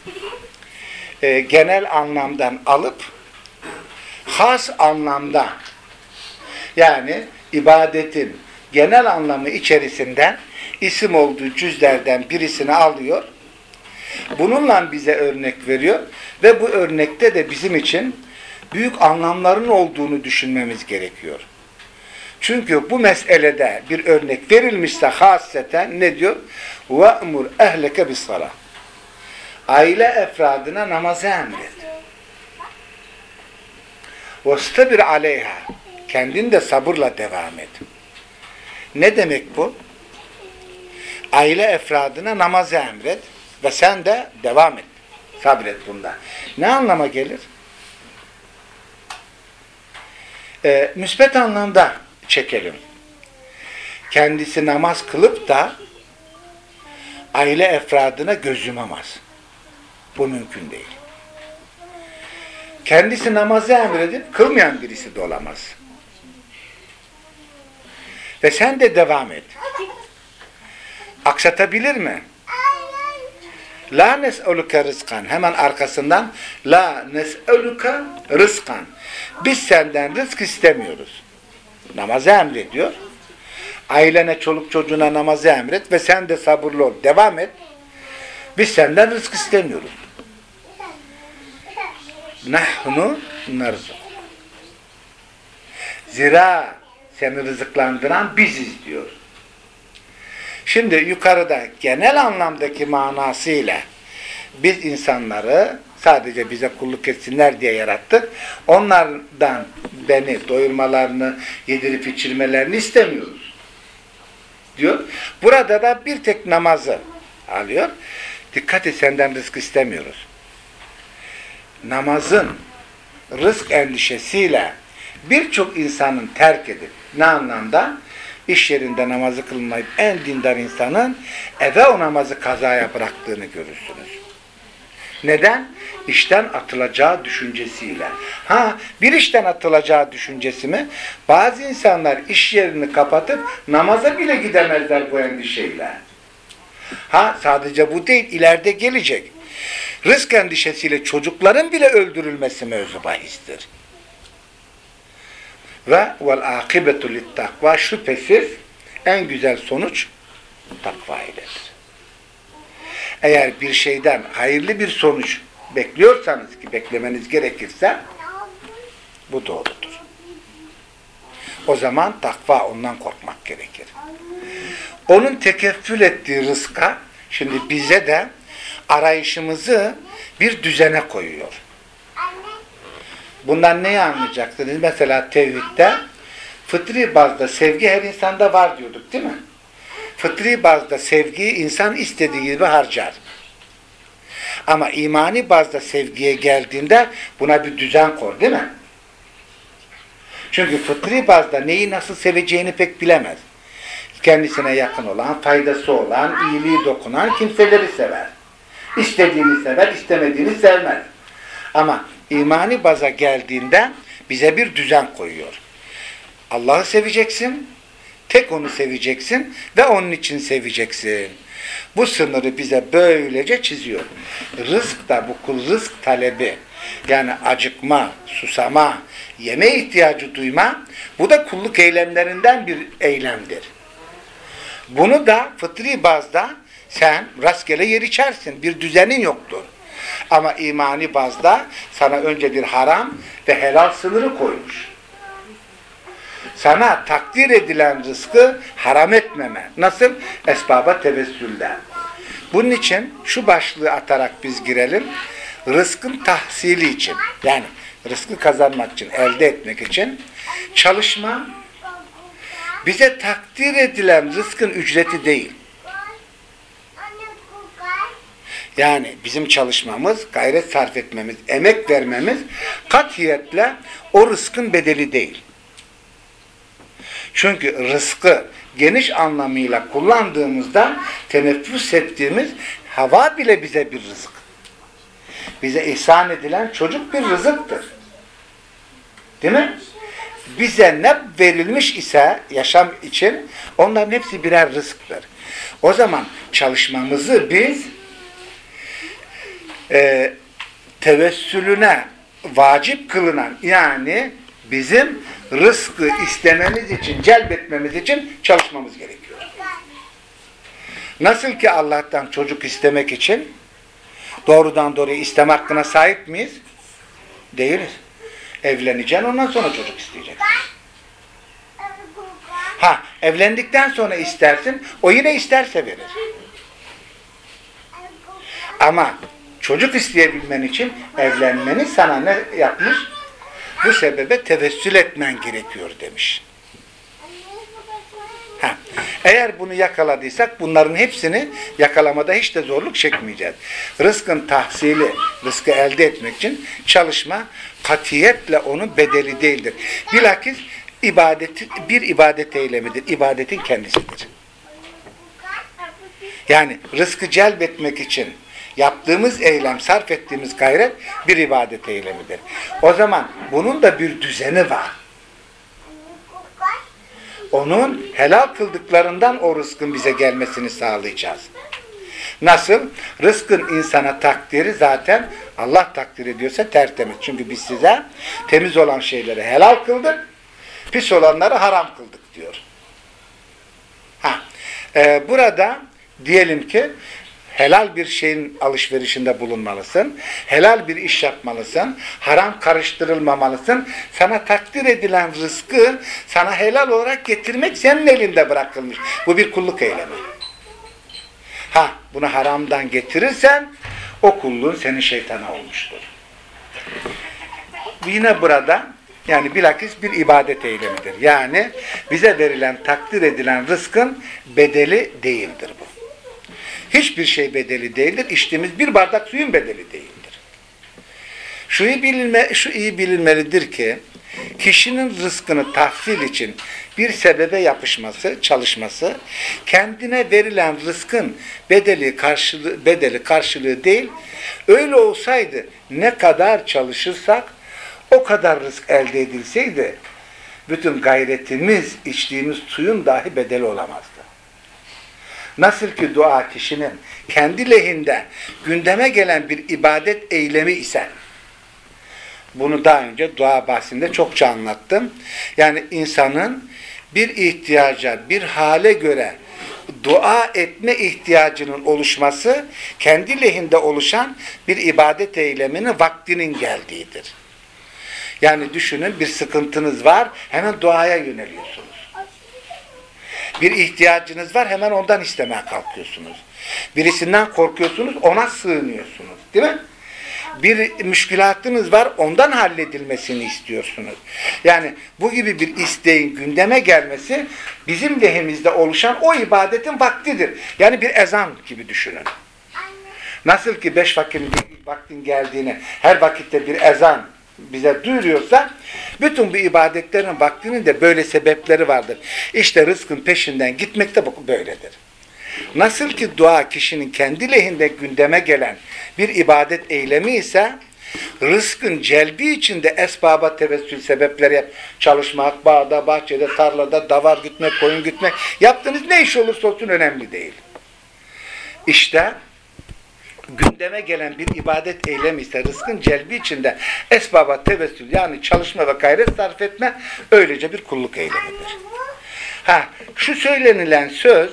e, genel anlamdan alıp has anlamda yani ibadetin genel anlamı içerisinden isim olduğu cüzlerden birisini alıyor. Bununla bize örnek veriyor ve bu örnekte de bizim için büyük anlamların olduğunu düşünmemiz gerekiyor. Çünkü bu meselede bir örnek verilmişse hasreten ne diyor? وَأْمُرْ اَهْلَكَ بِالصَّلَةِ Aile efradına namazı emret. وَاسْتَبِرْ عَلَيْهَا Kendin de sabırla devam et. Ne demek bu? Aile efradına namazı emret ve sen de devam et. Sabret bunda. Ne anlama gelir? Ee, müsbet anlamda çekelim. Kendisi namaz kılıp da aile efradına göz yumamaz. Bu mümkün değil. Kendisi namazı emredip kılmayan birisi de olamaz. Ve sen de devam et. Aksatabilir mi? La nes'eluke rızkan. Hemen arkasından La nes'eluke rızkan. Biz senden rızk istemiyoruz. Namazı emrediyor. Ailene, çoluk çocuğuna namazı emret ve sen de sabırlı ol. Devam et. Biz senden rızk istemiyoruz. Nahnu narzuk. Zira seni rızıklandıran biziz diyor. Şimdi yukarıda genel anlamdaki manasıyla biz insanları sadece bize kulluk etsinler diye yarattık. Onlardan beni doyurmalarını, yedirip içirmelerini istemiyoruz. Diyor. Burada da bir tek namazı alıyor. Dikkat et senden rızk istemiyoruz. Namazın rızk endişesiyle birçok insanın terk edip ne anlamda? İş yerinde namazı kılmayıp en dindar insanın eve o namazı kazaya bıraktığını görürsünüz. Neden? İşten atılacağı düşüncesiyle. Ha, bir işten atılacağı düşüncesi mi? Bazı insanlar iş yerini kapatıp namaza bile gidemezler bu endişeyle. Ha, sadece bu değil, ileride gelecek. Rızk endişesiyle çocukların bile öldürülmesi mevzu bahistir. Ve vel akibetu takva şüphesiz en güzel sonuç takva iledir. Eğer bir şeyden hayırlı bir sonuç bekliyorsanız ki beklemeniz gerekirse bu doğrudur. O zaman takva ondan korkmak gerekir. Onun tekeffül ettiği rızka şimdi bize de arayışımızı bir düzene koyuyor. Bundan neyi anlayacaksınız? Mesela tevhidde fıtri bazda sevgi her insanda var diyorduk değil mi? Fıtri bazda sevgiyi insan istediği gibi harcar. Ama imani bazda sevgiye geldiğinde buna bir düzen kor değil mi? Çünkü fıtri bazda neyi nasıl seveceğini pek bilemez. Kendisine yakın olan, faydası olan, iyiliği dokunan kimseleri sever. İstediğini sever, istemediğini sevmez. Ama imani baza geldiğinde bize bir düzen koyuyor. Allah'ı seveceksin, tek onu seveceksin ve onun için seveceksin. Bu sınırı bize böylece çiziyor. Rızk da bu kul rızk talebi yani acıkma, susama, yeme ihtiyacı duyma bu da kulluk eylemlerinden bir eylemdir. Bunu da fıtri bazda sen rastgele yer içersin. Bir düzenin yoktur. Ama imani bazda sana önce bir haram ve helal sınırı koymuş. Sana takdir edilen rızkı haram etmeme. Nasıl? Esbaba tevessülde. Bunun için şu başlığı atarak biz girelim. Rızkın tahsili için yani rızkı kazanmak için, elde etmek için çalışma bize takdir edilen rızkın ücreti değil. Yani bizim çalışmamız, gayret sarf etmemiz, emek vermemiz katiyetle o rızkın bedeli değil. Çünkü rızkı geniş anlamıyla kullandığımızda teneffüs ettiğimiz hava bile bize bir rızık. Bize ihsan edilen çocuk bir rızıktır. Değil mi? Bize ne verilmiş ise yaşam için onların hepsi birer rızıktır. O zaman çalışmamızı biz e, tevessülüne vacip kılınan yani bizim rızkı istememiz için, celbetmemiz için çalışmamız gerekiyor. Nasıl ki Allah'tan çocuk istemek için doğrudan doğruya isteme hakkına sahip miyiz? Değiliz. Evleneceksin ondan sonra çocuk isteyeceksin. Ha, evlendikten sonra istersin, o yine isterse verir. Ama çocuk isteyebilmen için evlenmeni sana ne yapmış? Bu sebebe tevessül etmen gerekiyor demiş. Ha. Eğer bunu yakaladıysak bunların hepsini yakalamada hiç de zorluk çekmeyeceğiz. Rızkın tahsili, rızkı elde etmek için çalışma katiyetle onun bedeli değildir. Bilakis ibadeti, bir ibadet eylemidir. İbadetin kendisidir. Yani rızkı celbetmek için yaptığımız eylem, sarf ettiğimiz gayret bir ibadet eylemidir. O zaman bunun da bir düzeni var. Onun helal kıldıklarından o rızkın bize gelmesini sağlayacağız. Nasıl? Rızkın insana takdiri zaten Allah takdir ediyorsa tertemiz. Çünkü biz size temiz olan şeyleri helal kıldık, pis olanları haram kıldık diyor. Ha, e, burada diyelim ki helal bir şeyin alışverişinde bulunmalısın. Helal bir iş yapmalısın. Haram karıştırılmamalısın. Sana takdir edilen rızkı sana helal olarak getirmek senin elinde bırakılmış. Bu bir kulluk eylemi. Ha, bunu haramdan getirirsen o kulluğun senin şeytana olmuştur. Yine burada yani bilakis bir ibadet eylemidir. Yani bize verilen, takdir edilen rızkın bedeli değildir bu. Hiçbir şey bedeli değildir. İçtiğimiz bir bardak suyun bedeli değildir. Şu iyi, bilinme, şu iyi bilinmelidir ki kişinin rızkını tahsil için bir sebebe yapışması, çalışması kendine verilen rızkın bedeli karşılığı, bedeli karşılığı değil öyle olsaydı ne kadar çalışırsak o kadar rızk elde edilseydi bütün gayretimiz içtiğimiz suyun dahi bedeli olamazdı. Nasıl ki dua kişinin kendi lehinde gündeme gelen bir ibadet eylemi ise bunu daha önce dua bahsinde çokça anlattım. Yani insanın bir ihtiyaca, bir hale göre dua etme ihtiyacının oluşması kendi lehinde oluşan bir ibadet eyleminin vaktinin geldiğidir. Yani düşünün bir sıkıntınız var, hemen duaya yöneliyorsunuz. Bir ihtiyacınız var hemen ondan istemeye kalkıyorsunuz. Birisinden korkuyorsunuz ona sığınıyorsunuz. Değil mi? Bir müşkülatınız var ondan halledilmesini istiyorsunuz. Yani bu gibi bir isteğin gündeme gelmesi bizim lehimizde oluşan o ibadetin vaktidir. Yani bir ezan gibi düşünün. Nasıl ki beş vaktin, vaktin geldiğini her vakitte bir ezan bize duyuruyorsa bütün bu ibadetlerin vaktinin de böyle sebepleri vardır. İşte rızkın peşinden gitmek de böyledir. Nasıl ki dua kişinin kendi lehinde gündeme gelen bir ibadet eylemi ise rızkın celbi içinde esbaba tevessül sebepleri. Çalışmak, bağda, bahçede, tarlada, davar gütmek, koyun gütmek. Yaptığınız ne iş olursa olsun önemli değil. İşte gündeme gelen bir ibadet eylemi ise rızkın celbi içinde esbaba tevessül yani çalışma ve gayret sarf etme öylece bir kulluk eylemidir. Ha, şu söylenilen söz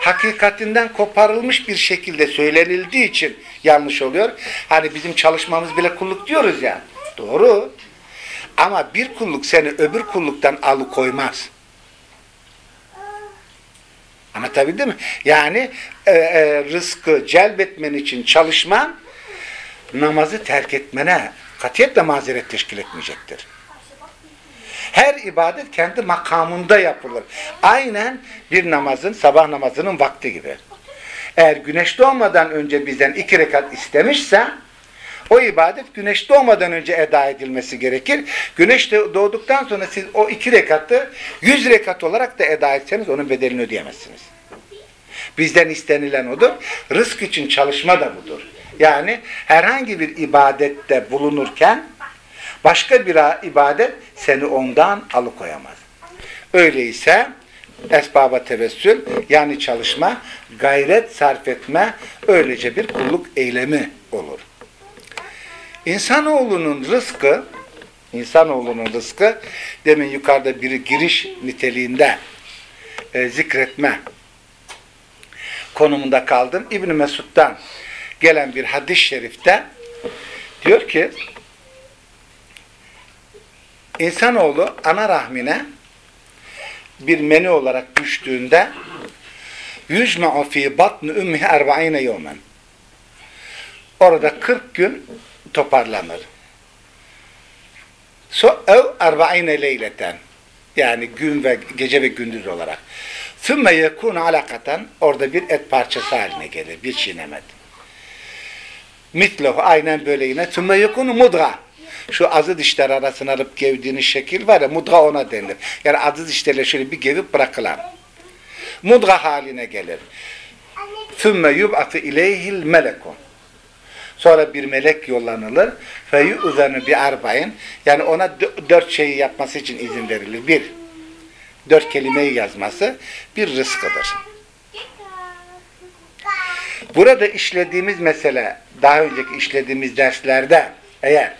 hakikatinden koparılmış bir şekilde söylenildiği için yanlış oluyor. Hani bizim çalışmamız bile kulluk diyoruz ya. Doğru. Ama bir kulluk seni öbür kulluktan alıkoymaz. Anlatabildim mi? Yani e, e, rızkı celbetmen için çalışman namazı terk etmene katiyetle mazeret teşkil etmeyecektir. Her ibadet kendi makamında yapılır. Aynen bir namazın, sabah namazının vakti gibi. Eğer güneş doğmadan önce bizden iki rekat istemişse o ibadet güneş doğmadan önce eda edilmesi gerekir. Güneş doğduktan sonra siz o iki rekatı yüz rekat olarak da eda etseniz onun bedelini ödeyemezsiniz. Bizden istenilen odur. Rızk için çalışma da budur. Yani herhangi bir ibadette bulunurken başka bir ibadet seni ondan alıkoyamaz. Öyleyse esbaba tevessül yani çalışma, gayret sarf etme öylece bir kulluk eylemi olur. İnsanoğlunun rızkı insanoğlunun rızkı demin yukarıda bir giriş niteliğinde e, zikretme konumunda kaldım. İbn Mesud'dan gelen bir hadis-i şerifte diyor ki insanoğlu ana rahmine bir meni olarak düştüğünde yüzme'u fi batni ümmihi erba'ine yevmen orada 40 gün toparlanır. So ev erba'ine leyleten yani gün ve gece ve gündüz olarak. Sümme yekûn alakaten orada bir et parçası haline gelir. Bir çiğnemet. Mitlehu aynen böyle yine. Sümme yekûn mudga. Şu azı dişler arasına alıp gevdiğiniz şekil var ya mudga ona denilir. Yani azı dişlerle şöyle bir gevip bırakılan. Mudga haline gelir. Sümme yub'atı ileyhil melekun. Sonra bir melek yollanılır. Bi arba'in. Yani ona dört şeyi yapması için izin verilir. Bir, dört kelimeyi yazması bir rızkıdır. Burada işlediğimiz mesele, daha önceki işlediğimiz derslerde eğer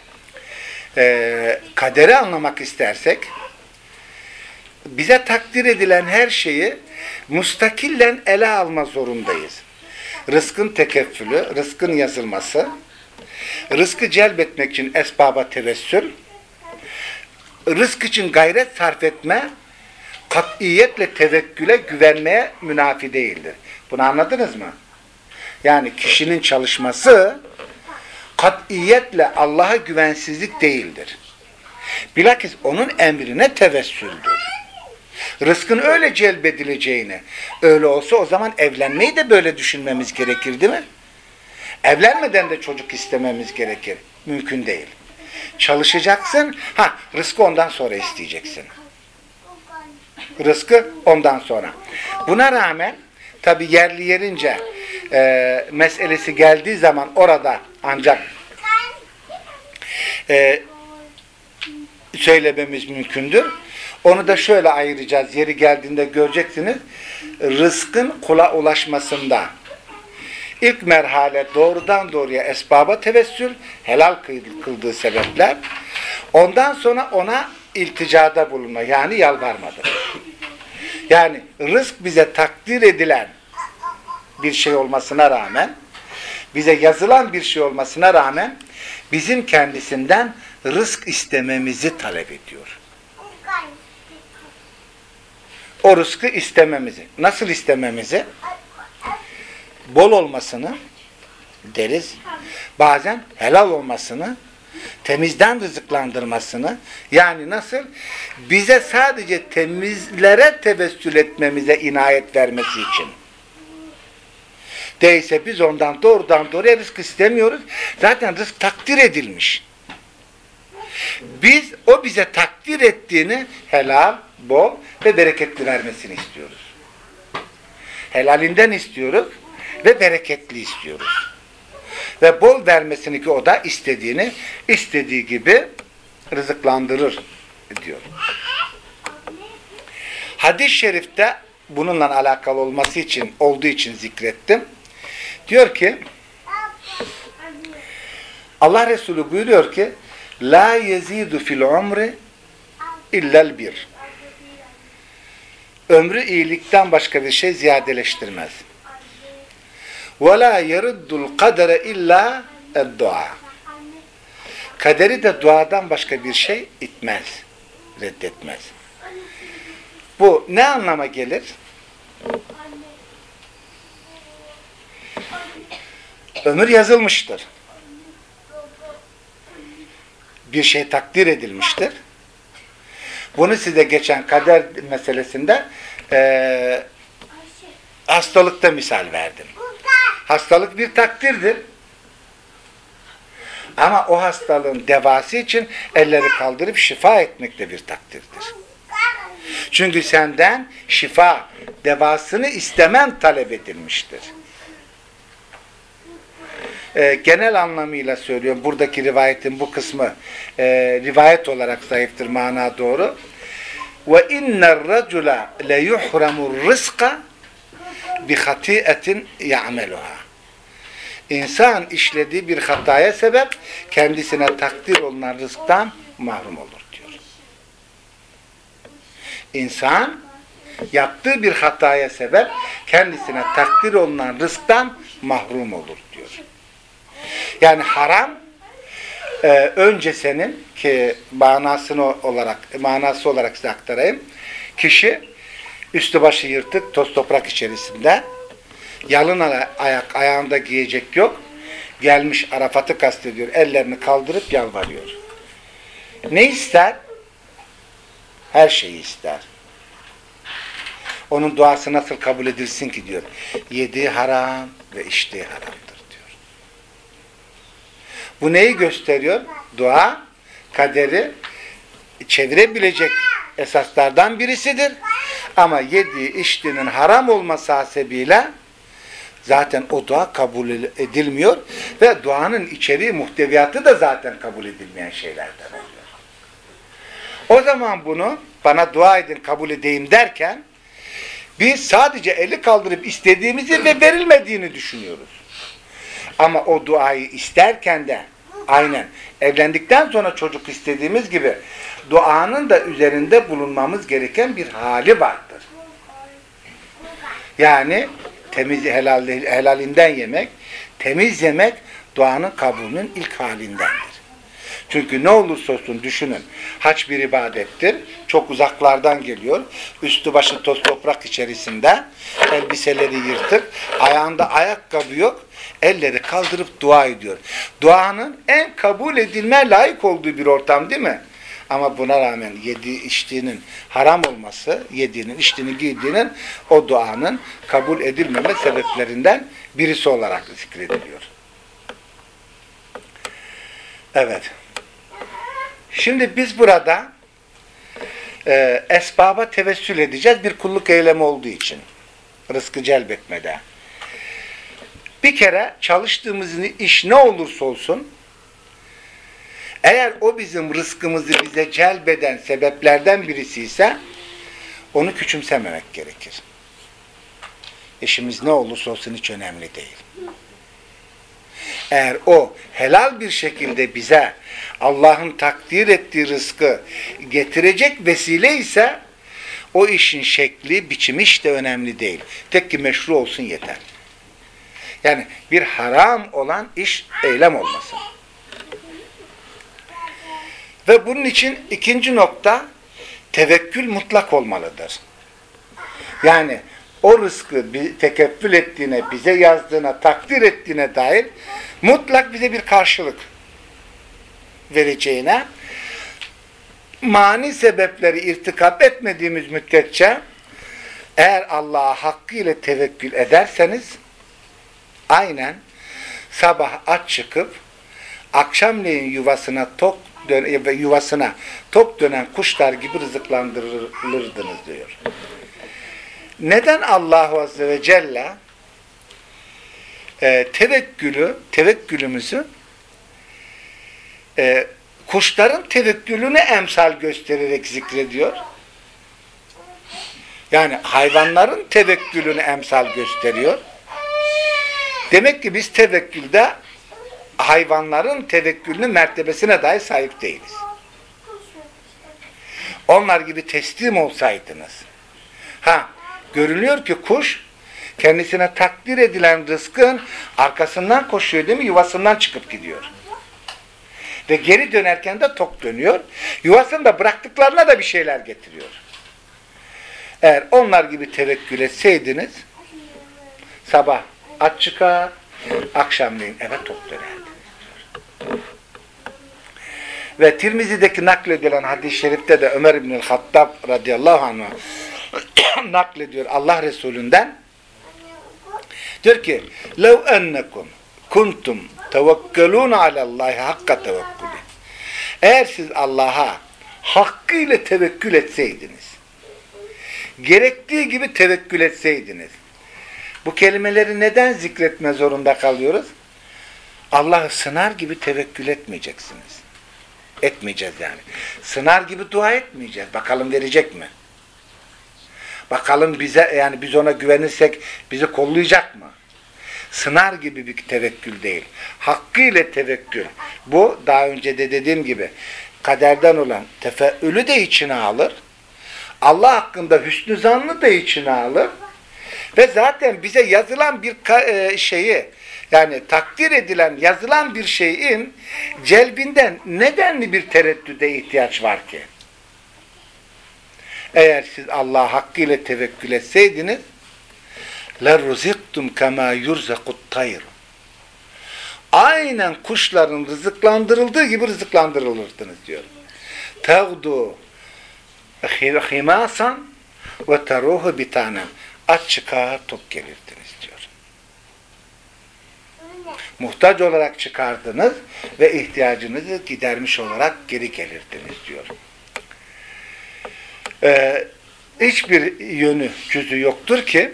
e, kaderi anlamak istersek, bize takdir edilen her şeyi mustakillen ele alma zorundayız. Rızkın tekeffülü, rızkın yazılması, rızkı celbetmek için esbaba tevessül, rızk için gayret sarf etme, katiyetle tevekküle güvenmeye münafi değildir. Bunu anladınız mı? Yani kişinin çalışması katiyetle Allah'a güvensizlik değildir. Bilakis onun emrine tevessüldür. Rızkın öyle celbedileceğini, öyle olsa o zaman evlenmeyi de böyle düşünmemiz gerekir değil mi? Evlenmeden de çocuk istememiz gerekir. Mümkün değil. Çalışacaksın, ha rızkı ondan sonra isteyeceksin. Rızkı ondan sonra. Buna rağmen tabi yerli yerince e, meselesi geldiği zaman orada ancak e, söylememiz mümkündür. Onu da şöyle ayıracağız. Yeri geldiğinde göreceksiniz. Rızkın kula ulaşmasında ilk merhale doğrudan doğruya esbaba tevessül, helal kıldığı sebepler. Ondan sonra ona ilticada bulunma. Yani yalvarmadır. Yani rızk bize takdir edilen bir şey olmasına rağmen, bize yazılan bir şey olmasına rağmen bizim kendisinden rızk istememizi talep ediyor. O rızkı istememizi. Nasıl istememizi? Bol olmasını deriz. Bazen helal olmasını, temizden rızıklandırmasını, yani nasıl? Bize sadece temizlere tevessül etmemize inayet vermesi için. Değilse biz ondan doğrudan doğruya rızk istemiyoruz. Zaten rızk takdir edilmiş. Biz o bize takdir ettiğini helal, bol ve bereketli vermesini istiyoruz. Helalinden istiyoruz ve bereketli istiyoruz. Ve bol vermesini ki o da istediğini istediği gibi rızıklandırır diyor. Hadis-i şerifte bununla alakalı olması için olduğu için zikrettim. Diyor ki Allah Resulü buyuruyor ki La yezidu fil umri illel bir. Ömrü iyilikten başka bir şey ziyadeleştirmez. Ve la yeruddul kadere illa dua. Kaderi de duadan başka bir şey itmez, reddetmez. Bu ne anlama gelir? Ömür yazılmıştır. Bir şey takdir edilmiştir. Bunu size geçen kader meselesinde e, hastalıkta misal verdim. Hastalık bir takdirdir. Ama o hastalığın devası için elleri kaldırıp şifa etmek de bir takdirdir. Çünkü senden şifa, devasını istemen talep edilmiştir. Ee, genel anlamıyla söylüyorum. Buradaki rivayetin bu kısmı e, rivayet olarak zayıftır mana doğru. Ve inner racula le yuhramur rızka bi hatiyetin ya'meluha. İnsan işlediği bir hataya sebep kendisine takdir olunan rızktan mahrum olur diyor. İnsan yaptığı bir hataya sebep kendisine takdir olunan rızktan mahrum olur diyor. Yani haram e, önce senin ki manasını olarak manası olarak size aktarayım. Kişi üstü başı yırtık toz toprak içerisinde yalın ayak ayağında giyecek yok. Gelmiş Arafat'ı kastediyor. Ellerini kaldırıp yalvarıyor. Ne ister? Her şeyi ister. Onun duası nasıl kabul edilsin ki diyor. Yediği haram ve içtiği haramdır. Bu neyi gösteriyor? Dua, kaderi çevirebilecek esaslardan birisidir. Ama yediği içtiğinin haram olması hasebiyle zaten o dua kabul edilmiyor ve duanın içeriği muhteviyatı da zaten kabul edilmeyen şeylerden oluyor. O zaman bunu bana dua edin kabul edeyim derken biz sadece eli kaldırıp istediğimizi ve verilmediğini düşünüyoruz. Ama o duayı isterken de aynen evlendikten sonra çocuk istediğimiz gibi duanın da üzerinde bulunmamız gereken bir hali vardır. Yani temiz helal, helalinden yemek, temiz yemek duanın kabulünün ilk halindendir. Çünkü ne olursa olsun düşünün. Haç bir ibadettir. Çok uzaklardan geliyor. Üstü başı toz toprak içerisinde. Elbiseleri yırtık. Ayağında ayakkabı yok. Elleri kaldırıp dua ediyor. Duanın en kabul edilmeye layık olduğu bir ortam değil mi? Ama buna rağmen yediği içtiğinin haram olması, yediğinin, içtiğinin, giydiğinin o duanın kabul edilmeme sebeplerinden birisi olarak zikrediliyor. Evet. Şimdi biz burada e, esbaba tevessül edeceğiz bir kulluk eylemi olduğu için. Rızkı celbetmede. Bir kere çalıştığımız iş ne olursa olsun eğer o bizim rızkımızı bize celbeden sebeplerden birisi ise onu küçümsememek gerekir. İşimiz ne olursa olsun hiç önemli değil. Eğer o helal bir şekilde bize Allah'ın takdir ettiği rızkı getirecek vesile ise o işin şekli, biçimi de önemli değil. Tek ki meşru olsun yeter. Yani bir haram olan iş eylem olmasın. Ve bunun için ikinci nokta tevekkül mutlak olmalıdır. Yani o rızkı tekeffül ettiğine, bize yazdığına, takdir ettiğine dair mutlak bize bir karşılık vereceğine mani sebepleri irtikap etmediğimiz müddetçe eğer Allah'a hakkıyla tevekkül ederseniz aynen sabah aç çıkıp akşamleyin yuvasına tok dön ve yuvasına tok dönen kuşlar gibi rızıklandırılırdınız diyor. Neden Allahu Azze ve Celle e, tevekkülü, tevekkülümüzü e, kuşların tevekkülünü emsal göstererek zikrediyor. Yani hayvanların tevekkülünü emsal gösteriyor. Demek ki biz tevekkülde hayvanların tevekkülünün mertebesine dahi sahip değiliz. Onlar gibi teslim olsaydınız. Ha, Görülüyor ki kuş kendisine takdir edilen rızkın arkasından koşuyor değil mi? Yuvasından çıkıp gidiyor. Ve geri dönerken de tok dönüyor. Yuvasında bıraktıklarına da bir şeyler getiriyor. Eğer onlar gibi tevekkül etseydiniz sabah aç çıkar, akşamleyin eve tok dönerdiniz. Ve Tirmizi'deki nakledilen hadis-i şerifte de Ömer İbnül Hattab radıyallahu anh [coughs] naklediyor Allah Resulü'nden diyor ki لَوْ اَنَّكُمْ kuntum tevekkelûne alallâhi hakka tevekkülü. Eğer siz Allah'a hakkıyla tevekkül etseydiniz, gerektiği gibi tevekkül etseydiniz, bu kelimeleri neden zikretme zorunda kalıyoruz? Allah'ı sınar gibi tevekkül etmeyeceksiniz. Etmeyeceğiz yani. Sınar gibi dua etmeyeceğiz. Bakalım verecek mi? Bakalım bize yani biz ona güvenirsek bizi kollayacak mı? Sınar gibi bir tevekkül değil. Hakkıyla tevekkül. Bu daha önce de dediğim gibi kaderden olan tefeülü de içine alır. Allah hakkında hüsnü zannı da içine alır. Ve zaten bize yazılan bir e, şeyi yani takdir edilen, yazılan bir şeyin celbinden nedenli bir tereddüde ihtiyaç var ki? Eğer siz Allah'a hakkıyla tevekkül etseydiniz لَرُزِقْتُمْ كَمَا يُرْزَقُ الطَّيْرُ Aynen kuşların rızıklandırıldığı gibi rızıklandırılırdınız diyor. تَغْدُوا خِمَاسًا وَتَرُوهُ بِتَانًا Aç çıkar, tok gelirdiniz diyor. Muhtaç olarak çıkardınız ve ihtiyacınızı gidermiş olarak geri gelirdiniz diyor. Ee, hiçbir yönü, cüzü yoktur ki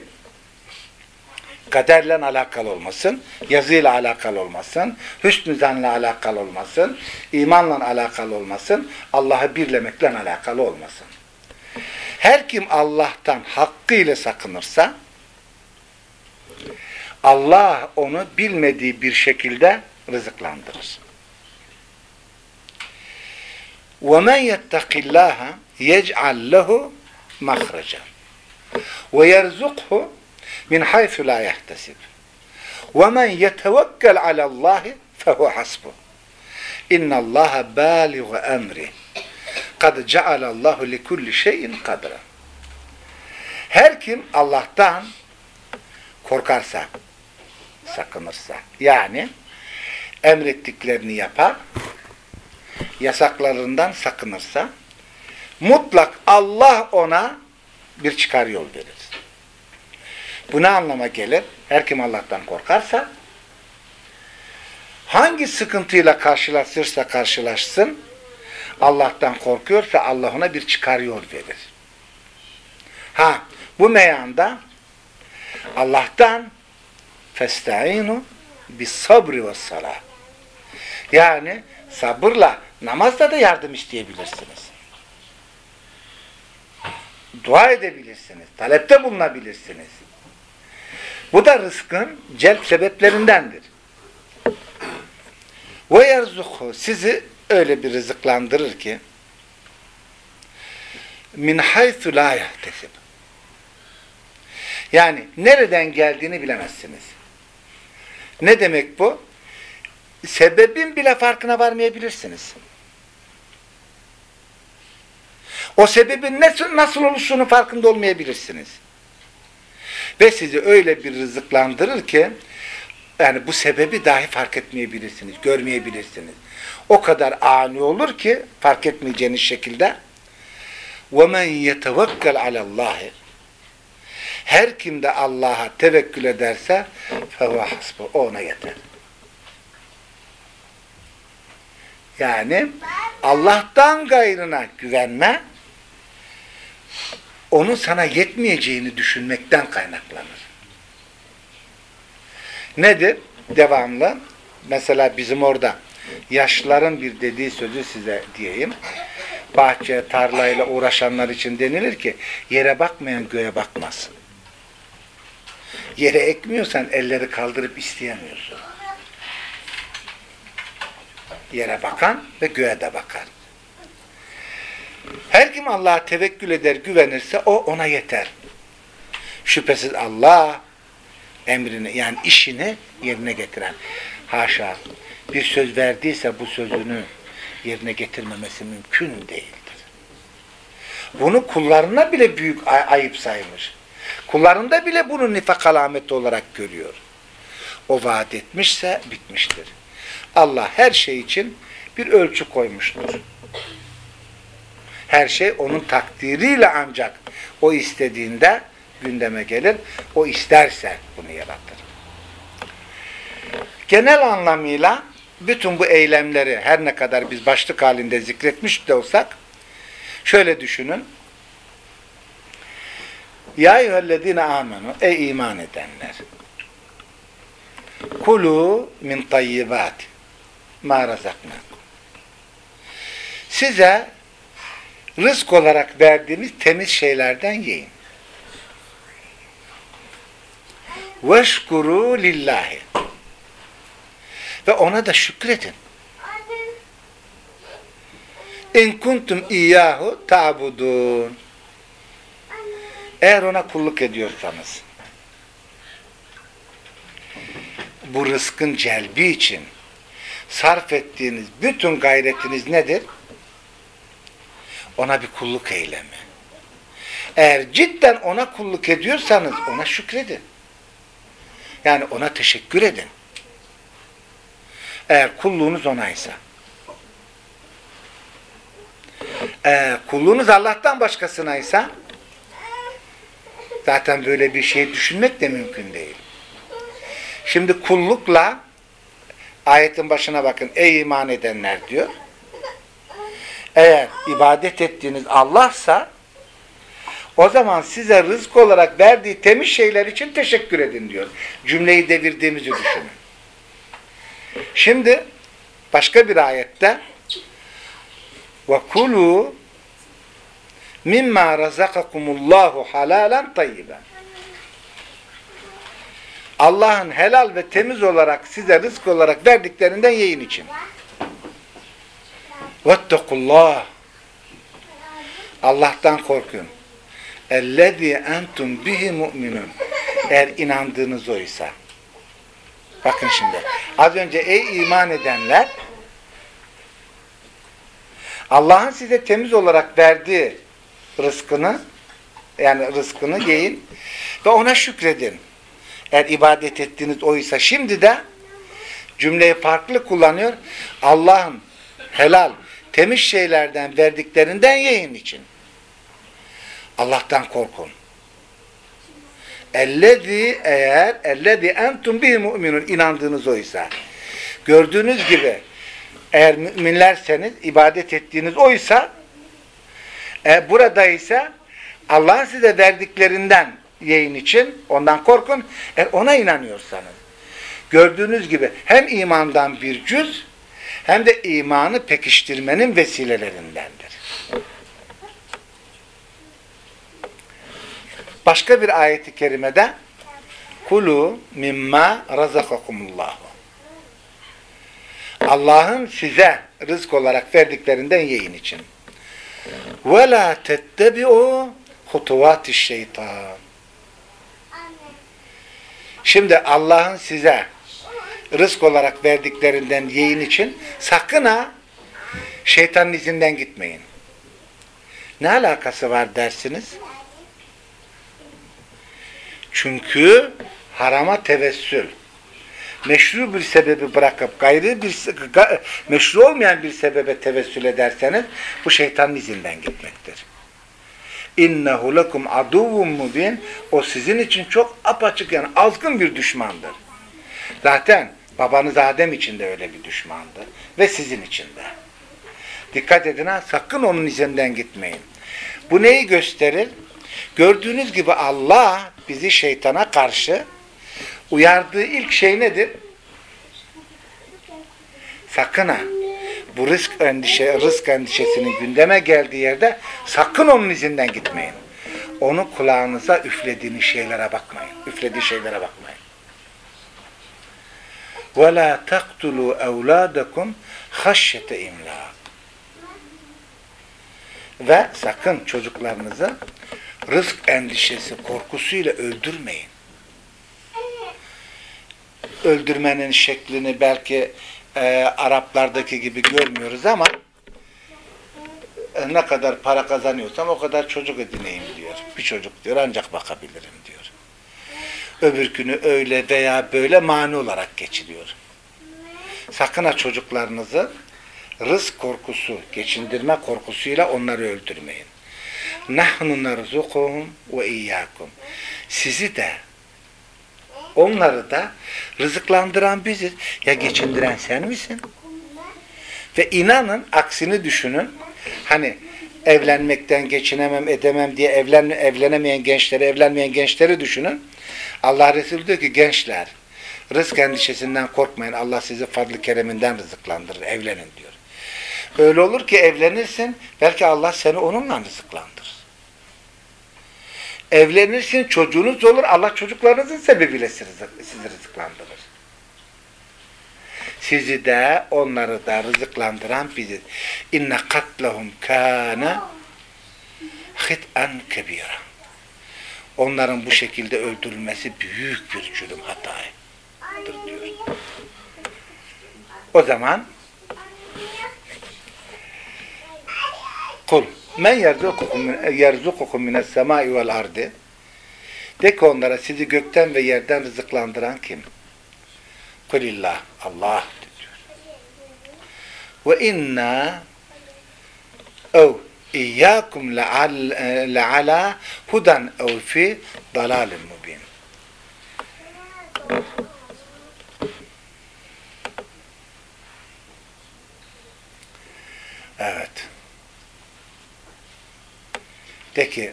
kaderle alakalı olmasın, yazıyla alakalı olmasın, hüsnü zanla alakalı olmasın, imanla alakalı olmasın, Allah'ı birlemekle alakalı olmasın. Her kim Allah'tan hakkıyla sakınırsa, Allah onu bilmediği bir şekilde rızıklandırır. وَمَنْ يَتَّقِ اللّٰهَ يَجْعَلْ لَهُ مَخْرَجًا وَيَرْزُقْهُ مِنْ حَيْثُ لَا يَحْتَسِبُ وَمَنْ يَتَوَكَّلْ عَلَى اللّٰهِ فَهُوَ حَسْبُهُ اِنَّ اللّٰهَ بَالِغُ اَمْرِهِ kad cealallahu li kulli şeyin kadra. Her kim Allah'tan korkarsa, sakınırsa, yani emrettiklerini yapar, yasaklarından sakınırsa, mutlak Allah ona bir çıkar yol verir. Bu ne anlama gelir? Her kim Allah'tan korkarsa, hangi sıkıntıyla karşılaşırsa karşılaşsın, Allah'tan korkuyorsa Allah ona bir çıkar yol verir. Ha, bu meyanda Allah'tan festainu bis sabri ve salah. Yani sabırla namazda da yardım isteyebilirsiniz. Dua edebilirsiniz. Talepte bulunabilirsiniz. Bu da rızkın celp sebeplerindendir. Ve yerzuhu sizi öyle bir rızıklandırır ki min haythu la yahtesib. Yani nereden geldiğini bilemezsiniz. Ne demek bu? Sebebin bile farkına varmayabilirsiniz. O sebebin nasıl, nasıl oluşunu farkında olmayabilirsiniz. Ve sizi öyle bir rızıklandırır ki yani bu sebebi dahi fark etmeyebilirsiniz, görmeyebilirsiniz O kadar ani olur ki fark etmeyeceğiniz şekilde وَمَنْ يَتَوَكَّلْ عَلَى اللّٰهِ Her kim de Allah'a tevekkül ederse فَهُوَ حَسْبُ O ona yeter. Yani Allah'tan gayrına güvenme onun sana yetmeyeceğini düşünmekten kaynaklanır. Nedir? Devamlı. Mesela bizim orada yaşlıların bir dediği sözü size diyeyim. Bahçe, tarlayla uğraşanlar için denilir ki yere bakmayan göğe bakmaz. Yere ekmiyorsan elleri kaldırıp isteyemiyorsun. Yere bakan ve göğe de bakar. Her kim Allah'a tevekkül eder, güvenirse o ona yeter. Şüphesiz Allah emrini yani işini yerine getiren. Haşa. Bir söz verdiyse bu sözünü yerine getirmemesi mümkün değildir. Bunu kullarına bile büyük ay- ayıp saymış. Kullarında bile bunu nifak alameti olarak görüyor. O vaat etmişse bitmiştir. Allah her şey için bir ölçü koymuştur. Her şey onun takdiriyle ancak o istediğinde gündeme gelir. O isterse bunu yaratır. Genel anlamıyla bütün bu eylemleri her ne kadar biz başlık halinde zikretmiş de olsak şöyle düşünün. Ya eyyühellezine amenu ey iman edenler kulu min tayyibat ma size rızk olarak verdiğimiz temiz şeylerden yiyin. Veşkuru lillahi. Ve ona da şükredin. İn kuntum iyyahu ta'budun. Eğer ona kulluk ediyorsanız bu rızkın celbi için sarf ettiğiniz bütün gayretiniz nedir? Ona bir kulluk eylemi. Eğer cidden ona kulluk ediyorsanız ona şükredin. Yani ona teşekkür edin. Eğer kulluğunuz onaysa. Eğer kulluğunuz Allah'tan başkasınaysa zaten böyle bir şey düşünmek de mümkün değil. Şimdi kullukla ayetin başına bakın. Ey iman edenler diyor. Eğer ibadet ettiğiniz Allah'sa o zaman size rızk olarak verdiği temiz şeyler için teşekkür edin diyor. Cümleyi devirdiğimizi düşünün. Şimdi başka bir ayette ve kulu mimma razakakumullahu halalen tayyiben Allah'ın helal ve temiz olarak size rızk olarak verdiklerinden yiyin için. Vettekullah Allah'tan korkun. Ellezî entum bihi mu'minun. Eğer inandığınız oysa. Bakın şimdi. Az önce ey iman edenler Allah'ın size temiz olarak verdiği rızkını yani rızkını yiyin ve ona şükredin. Eğer ibadet ettiğiniz oysa şimdi de cümleyi farklı kullanıyor. Allah'ın helal, temiz şeylerden verdiklerinden yiyin için. Allah'tan korkun. Ellezi eğer ellezi entum bihi mu'minun inandığınız oysa. Gördüğünüz gibi eğer müminlerseniz ibadet ettiğiniz oysa e, burada ise Allah'ın size verdiklerinden yiyin için ondan korkun. Eğer ona inanıyorsanız gördüğünüz gibi hem imandan bir cüz hem de imanı pekiştirmenin vesilelerindendir. Başka bir ayeti kerimede kulu mimma razakakumullahu Allah'ın size rızk olarak verdiklerinden yiyin için. Ve la tettebi'u hutuvati şeytan. Şimdi Allah'ın size rızk olarak verdiklerinden yiyin için sakın ha şeytanın izinden gitmeyin. Ne alakası var dersiniz? Çünkü harama tevessül. Meşru bir sebebi bırakıp gayri bir meşru olmayan bir sebebe tevessül ederseniz bu şeytanın izinden gitmektir. İnnehu lekum aduvun mubin o sizin için çok apaçık yani azgın bir düşmandır. Zaten babanız Adem için de öyle bir düşmandı ve sizin için de. Dikkat edin ha sakın onun izinden gitmeyin. Bu neyi gösterir? Gördüğünüz gibi Allah bizi şeytana karşı uyardığı ilk şey nedir? Sakın ha bu rızk endişe, rızk endişesinin gündeme geldiği yerde sakın onun izinden gitmeyin. Onu kulağınıza üflediğiniz şeylere bakmayın. Üflediği şeylere bakmayın. وَلَا تَقْتُلُوا اَوْلَادَكُمْ خَشَّةَ اِمْلَاقٍ Ve sakın çocuklarınızı rızk endişesi, korkusuyla öldürmeyin. Öldürmenin şeklini belki e, Araplardaki gibi görmüyoruz ama ne kadar para kazanıyorsam o kadar çocuk edineyim diyor. Bir çocuk diyor ancak bakabilirim diyor. Öbür günü öyle veya böyle mani olarak geçiriyor. Sakın ha çocuklarınızı rızk korkusu, geçindirme korkusuyla onları öldürmeyin. Nahnu narzukuhum ve iyyakum. Sizi de onları da rızıklandıran biziz. Ya geçindiren sen misin? Ve inanın aksini düşünün. Hani evlenmekten geçinemem edemem diye evlen, evlenemeyen gençleri, evlenmeyen gençleri düşünün. Allah Resulü diyor ki gençler rızk endişesinden korkmayın. Allah sizi fadlı kereminden rızıklandırır. Evlenin diyor. Öyle olur ki evlenirsin belki Allah seni onunla rızıklandırır. Evlenirsin çocuğunuz olur Allah çocuklarınızın sebebiyle sizi, rızıklandırır. Sizi de onları da rızıklandıran biziz. İnne katlehum kâne hit'an kebira. Onların bu şekilde öldürülmesi büyük bir cürüm hatadır diyor. O zaman kul men yerzukukum mines semai vel ardi de ki onlara sizi gökten ve yerden rızıklandıran kim? Kulillah Allah diyor. Ve inna ev İyyâkum le'alâ hudan ev fi dalâlin mubin. Evet. De ki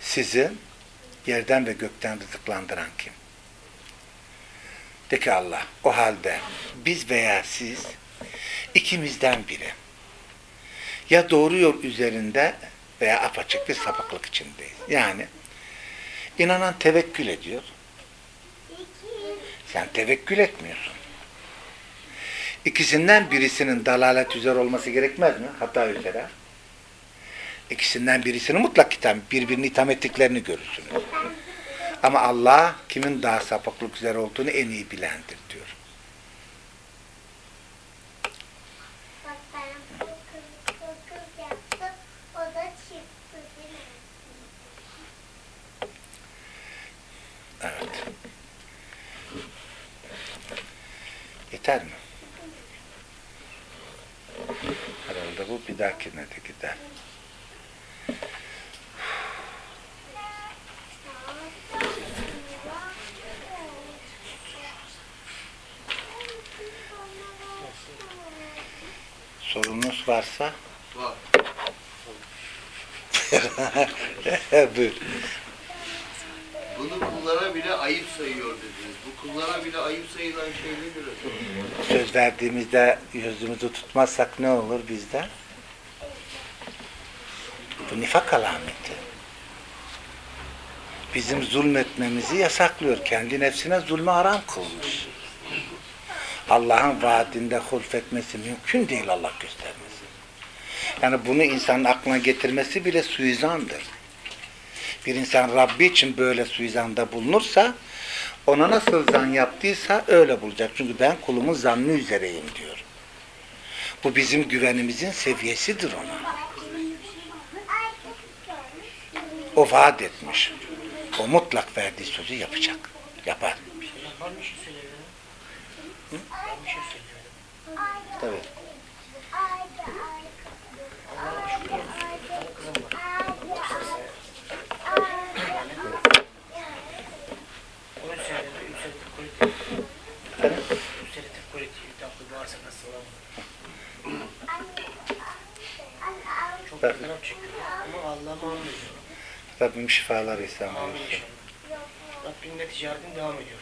sizi yerden ve gökten rızıklandıran kim? De ki Allah. O halde biz veya siz ikimizden biri ya doğru yol üzerinde veya apaçık bir sapıklık içindeyiz. Yani inanan tevekkül ediyor. Sen tevekkül etmiyorsun. İkisinden birisinin dalalet üzere olması gerekmez mi? Hata üzere. İkisinden birisinin mutlak itham, birbirini itham ettiklerini görürsünüz. Ama Allah kimin daha sapıklık üzere olduğunu en iyi bilendir diyor. Evet. Yeter mi? Herhalde bu bir dahakine de gider. Sorunuz varsa Var. [laughs] buyur. Bunu kullara bile ayıp sayıyor dediniz. Bu kullara bile ayıp sayılan şey nedir? Söz verdiğimizde yüzümüzü tutmazsak ne olur bizde? Bu nifak alameti. Bizim zulmetmemizi yasaklıyor. Kendi nefsine zulmü haram kılmış. Allah'ın vaadinde hulfetmesi mümkün değil Allah göstermesi. Yani bunu insanın aklına getirmesi bile suizandır. Bir insan Rabbi için böyle suizanda bulunursa ona nasıl zan yaptıysa öyle bulacak. Çünkü ben kulumun zannı üzereyim diyor. Bu bizim güvenimizin seviyesidir ona. O vaat etmiş. O mutlak verdiği sözü yapacak. Yapar. Ben şey söyleyeyim. Ben bir şey söyleyeyim. Tabii. Allah'a de. Rabbim şifalar ihsan Amin inşallah. Rabbimle ticaretim devam ediyor.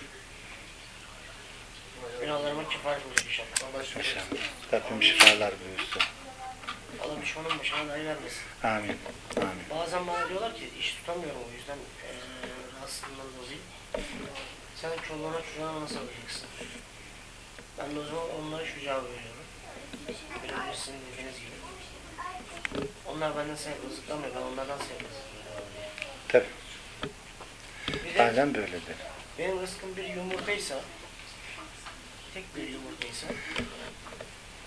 Günahlarıma kefaret olacak inşallah. İnşallah. Rabbim şifalar buyursun. Allah onun başına dahi vermesin. Amin. Amin. Bazen bana diyorlar ki iş tutamıyorum o yüzden eee rahatsızlığımdan dolayı. Sen çoluğuna çocuğuna nasıl bakacaksın? Ben de o zaman onlara şu cevabı veriyorum. Benim sizin dediğiniz gibi. Onlar benden sen rızıklamıyor. Ben onlardan seviyorum. Tabii. Aynen böyledir. benim rızkım bir yumurtaysa tek bir yumurtaysa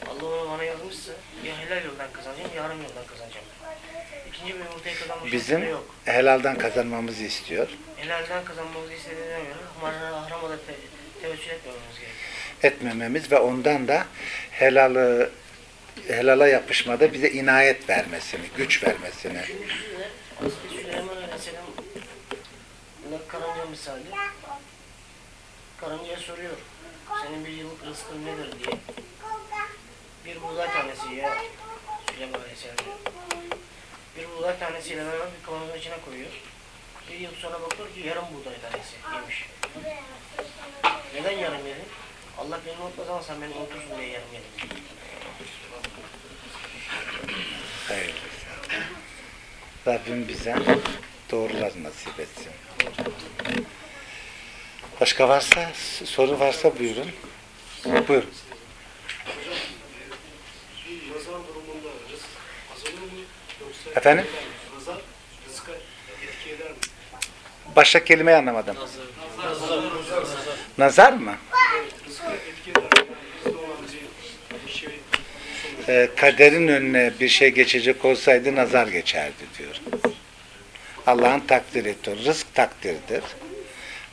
Allah onu bana yazmışsa ya helal yoldan kazanacağım ya haram yoldan kazanacağım. İkinci bir yumurtayı kazanmış Bizim yok. helaldan kazanmamızı istiyor. Helalden kazanmamızı istediğine göre harama, da te, teveccüh etmememiz gerekiyor. Etmememiz ve ondan da helalı helala yapışmada bize inayet vermesini, güç vermesini. Şimdi size Hazreti Süleyman Aleyhisselam buna karınca misali karıncaya soruyor. Senin bir yıllık rızkın nedir diye. Bir buğday tanesi ya Süleyman Aleyhisselam. Bir buğday tanesiyle beraber bir kavanozun içine koyuyor. Bir yıl sonra bakıyor ki yarım buğday tanesi yemiş. Neden yarım yedin? Allah beni unutmaz ama sen beni unutursun diye yarım yedim. Hayırlısı. Rabbim bize doğrular nasip etsin. Başka varsa, soru varsa buyurun. Buyurun. Efendim? Başka kelimeyi anlamadım. Nazar mı? Ee, kaderin önüne bir şey geçecek olsaydı nazar geçerdi diyor. Allah'ın takdir ettiği rızk takdirdir.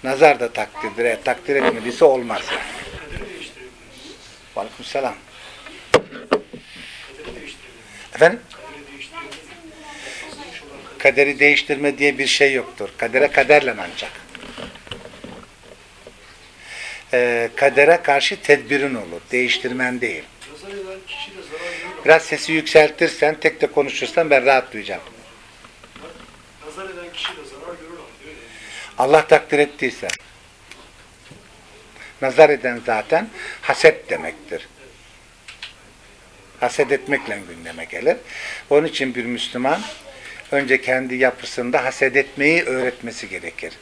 Nazar da takdirdir. Eğer takdir etmediyse olmaz. Kaderi değiştirebilir. Efendim? Kaderi değiştirme diye bir şey yoktur. Kadere kaderle ancak. Ee, kadere karşı tedbirin olur. Değiştirmen değil. Biraz sesi yükseltirsen, tek de konuşursan ben rahat duyacağım. Nazar eden kişi de zarar görür ama değil mi? Allah takdir ettiyse. Nazar eden zaten haset demektir. Haset etmekle gündeme gelir. Onun için bir Müslüman önce kendi yapısında haset etmeyi öğretmesi gerekir.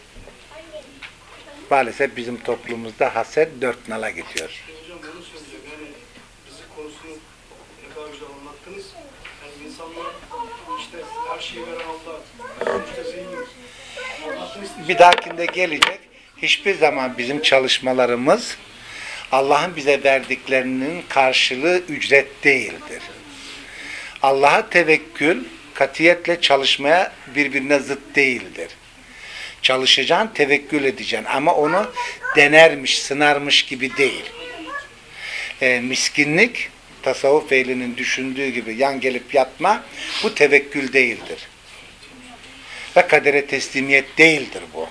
Maalesef bizim toplumumuzda haset dört nala gidiyor. Yani insanlar işte her şeyi veren Allah. Sonuçta zengin. Allah'tan isteyecek. Bir dahakinde gelecek. Hiçbir zaman bizim çalışmalarımız Allah'ın bize verdiklerinin karşılığı ücret değildir. Allah'a tevekkül katiyetle çalışmaya birbirine zıt değildir. Çalışacaksın, tevekkül edeceksin ama onu denermiş, sınarmış gibi değil. E, miskinlik, tasavvuf ehlinin düşündüğü gibi yan gelip yatma, bu tevekkül değildir. Ve kadere teslimiyet değildir bu.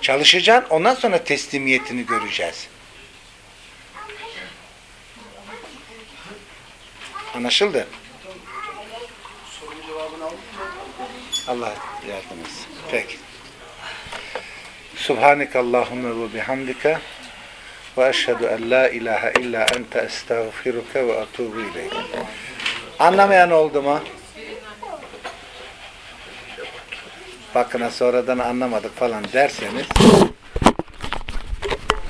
Çalışacaksın, ondan sonra teslimiyetini göreceğiz. Anlaşıldı? Allah yardım etsin. Peki. Subhaneke Allahümme ve bihamdike ve eşhedü en la ilahe illa ente estağfiruke ve atubu ileyk. Anlamayan oldu mu? Bakın ha sonradan anlamadık falan derseniz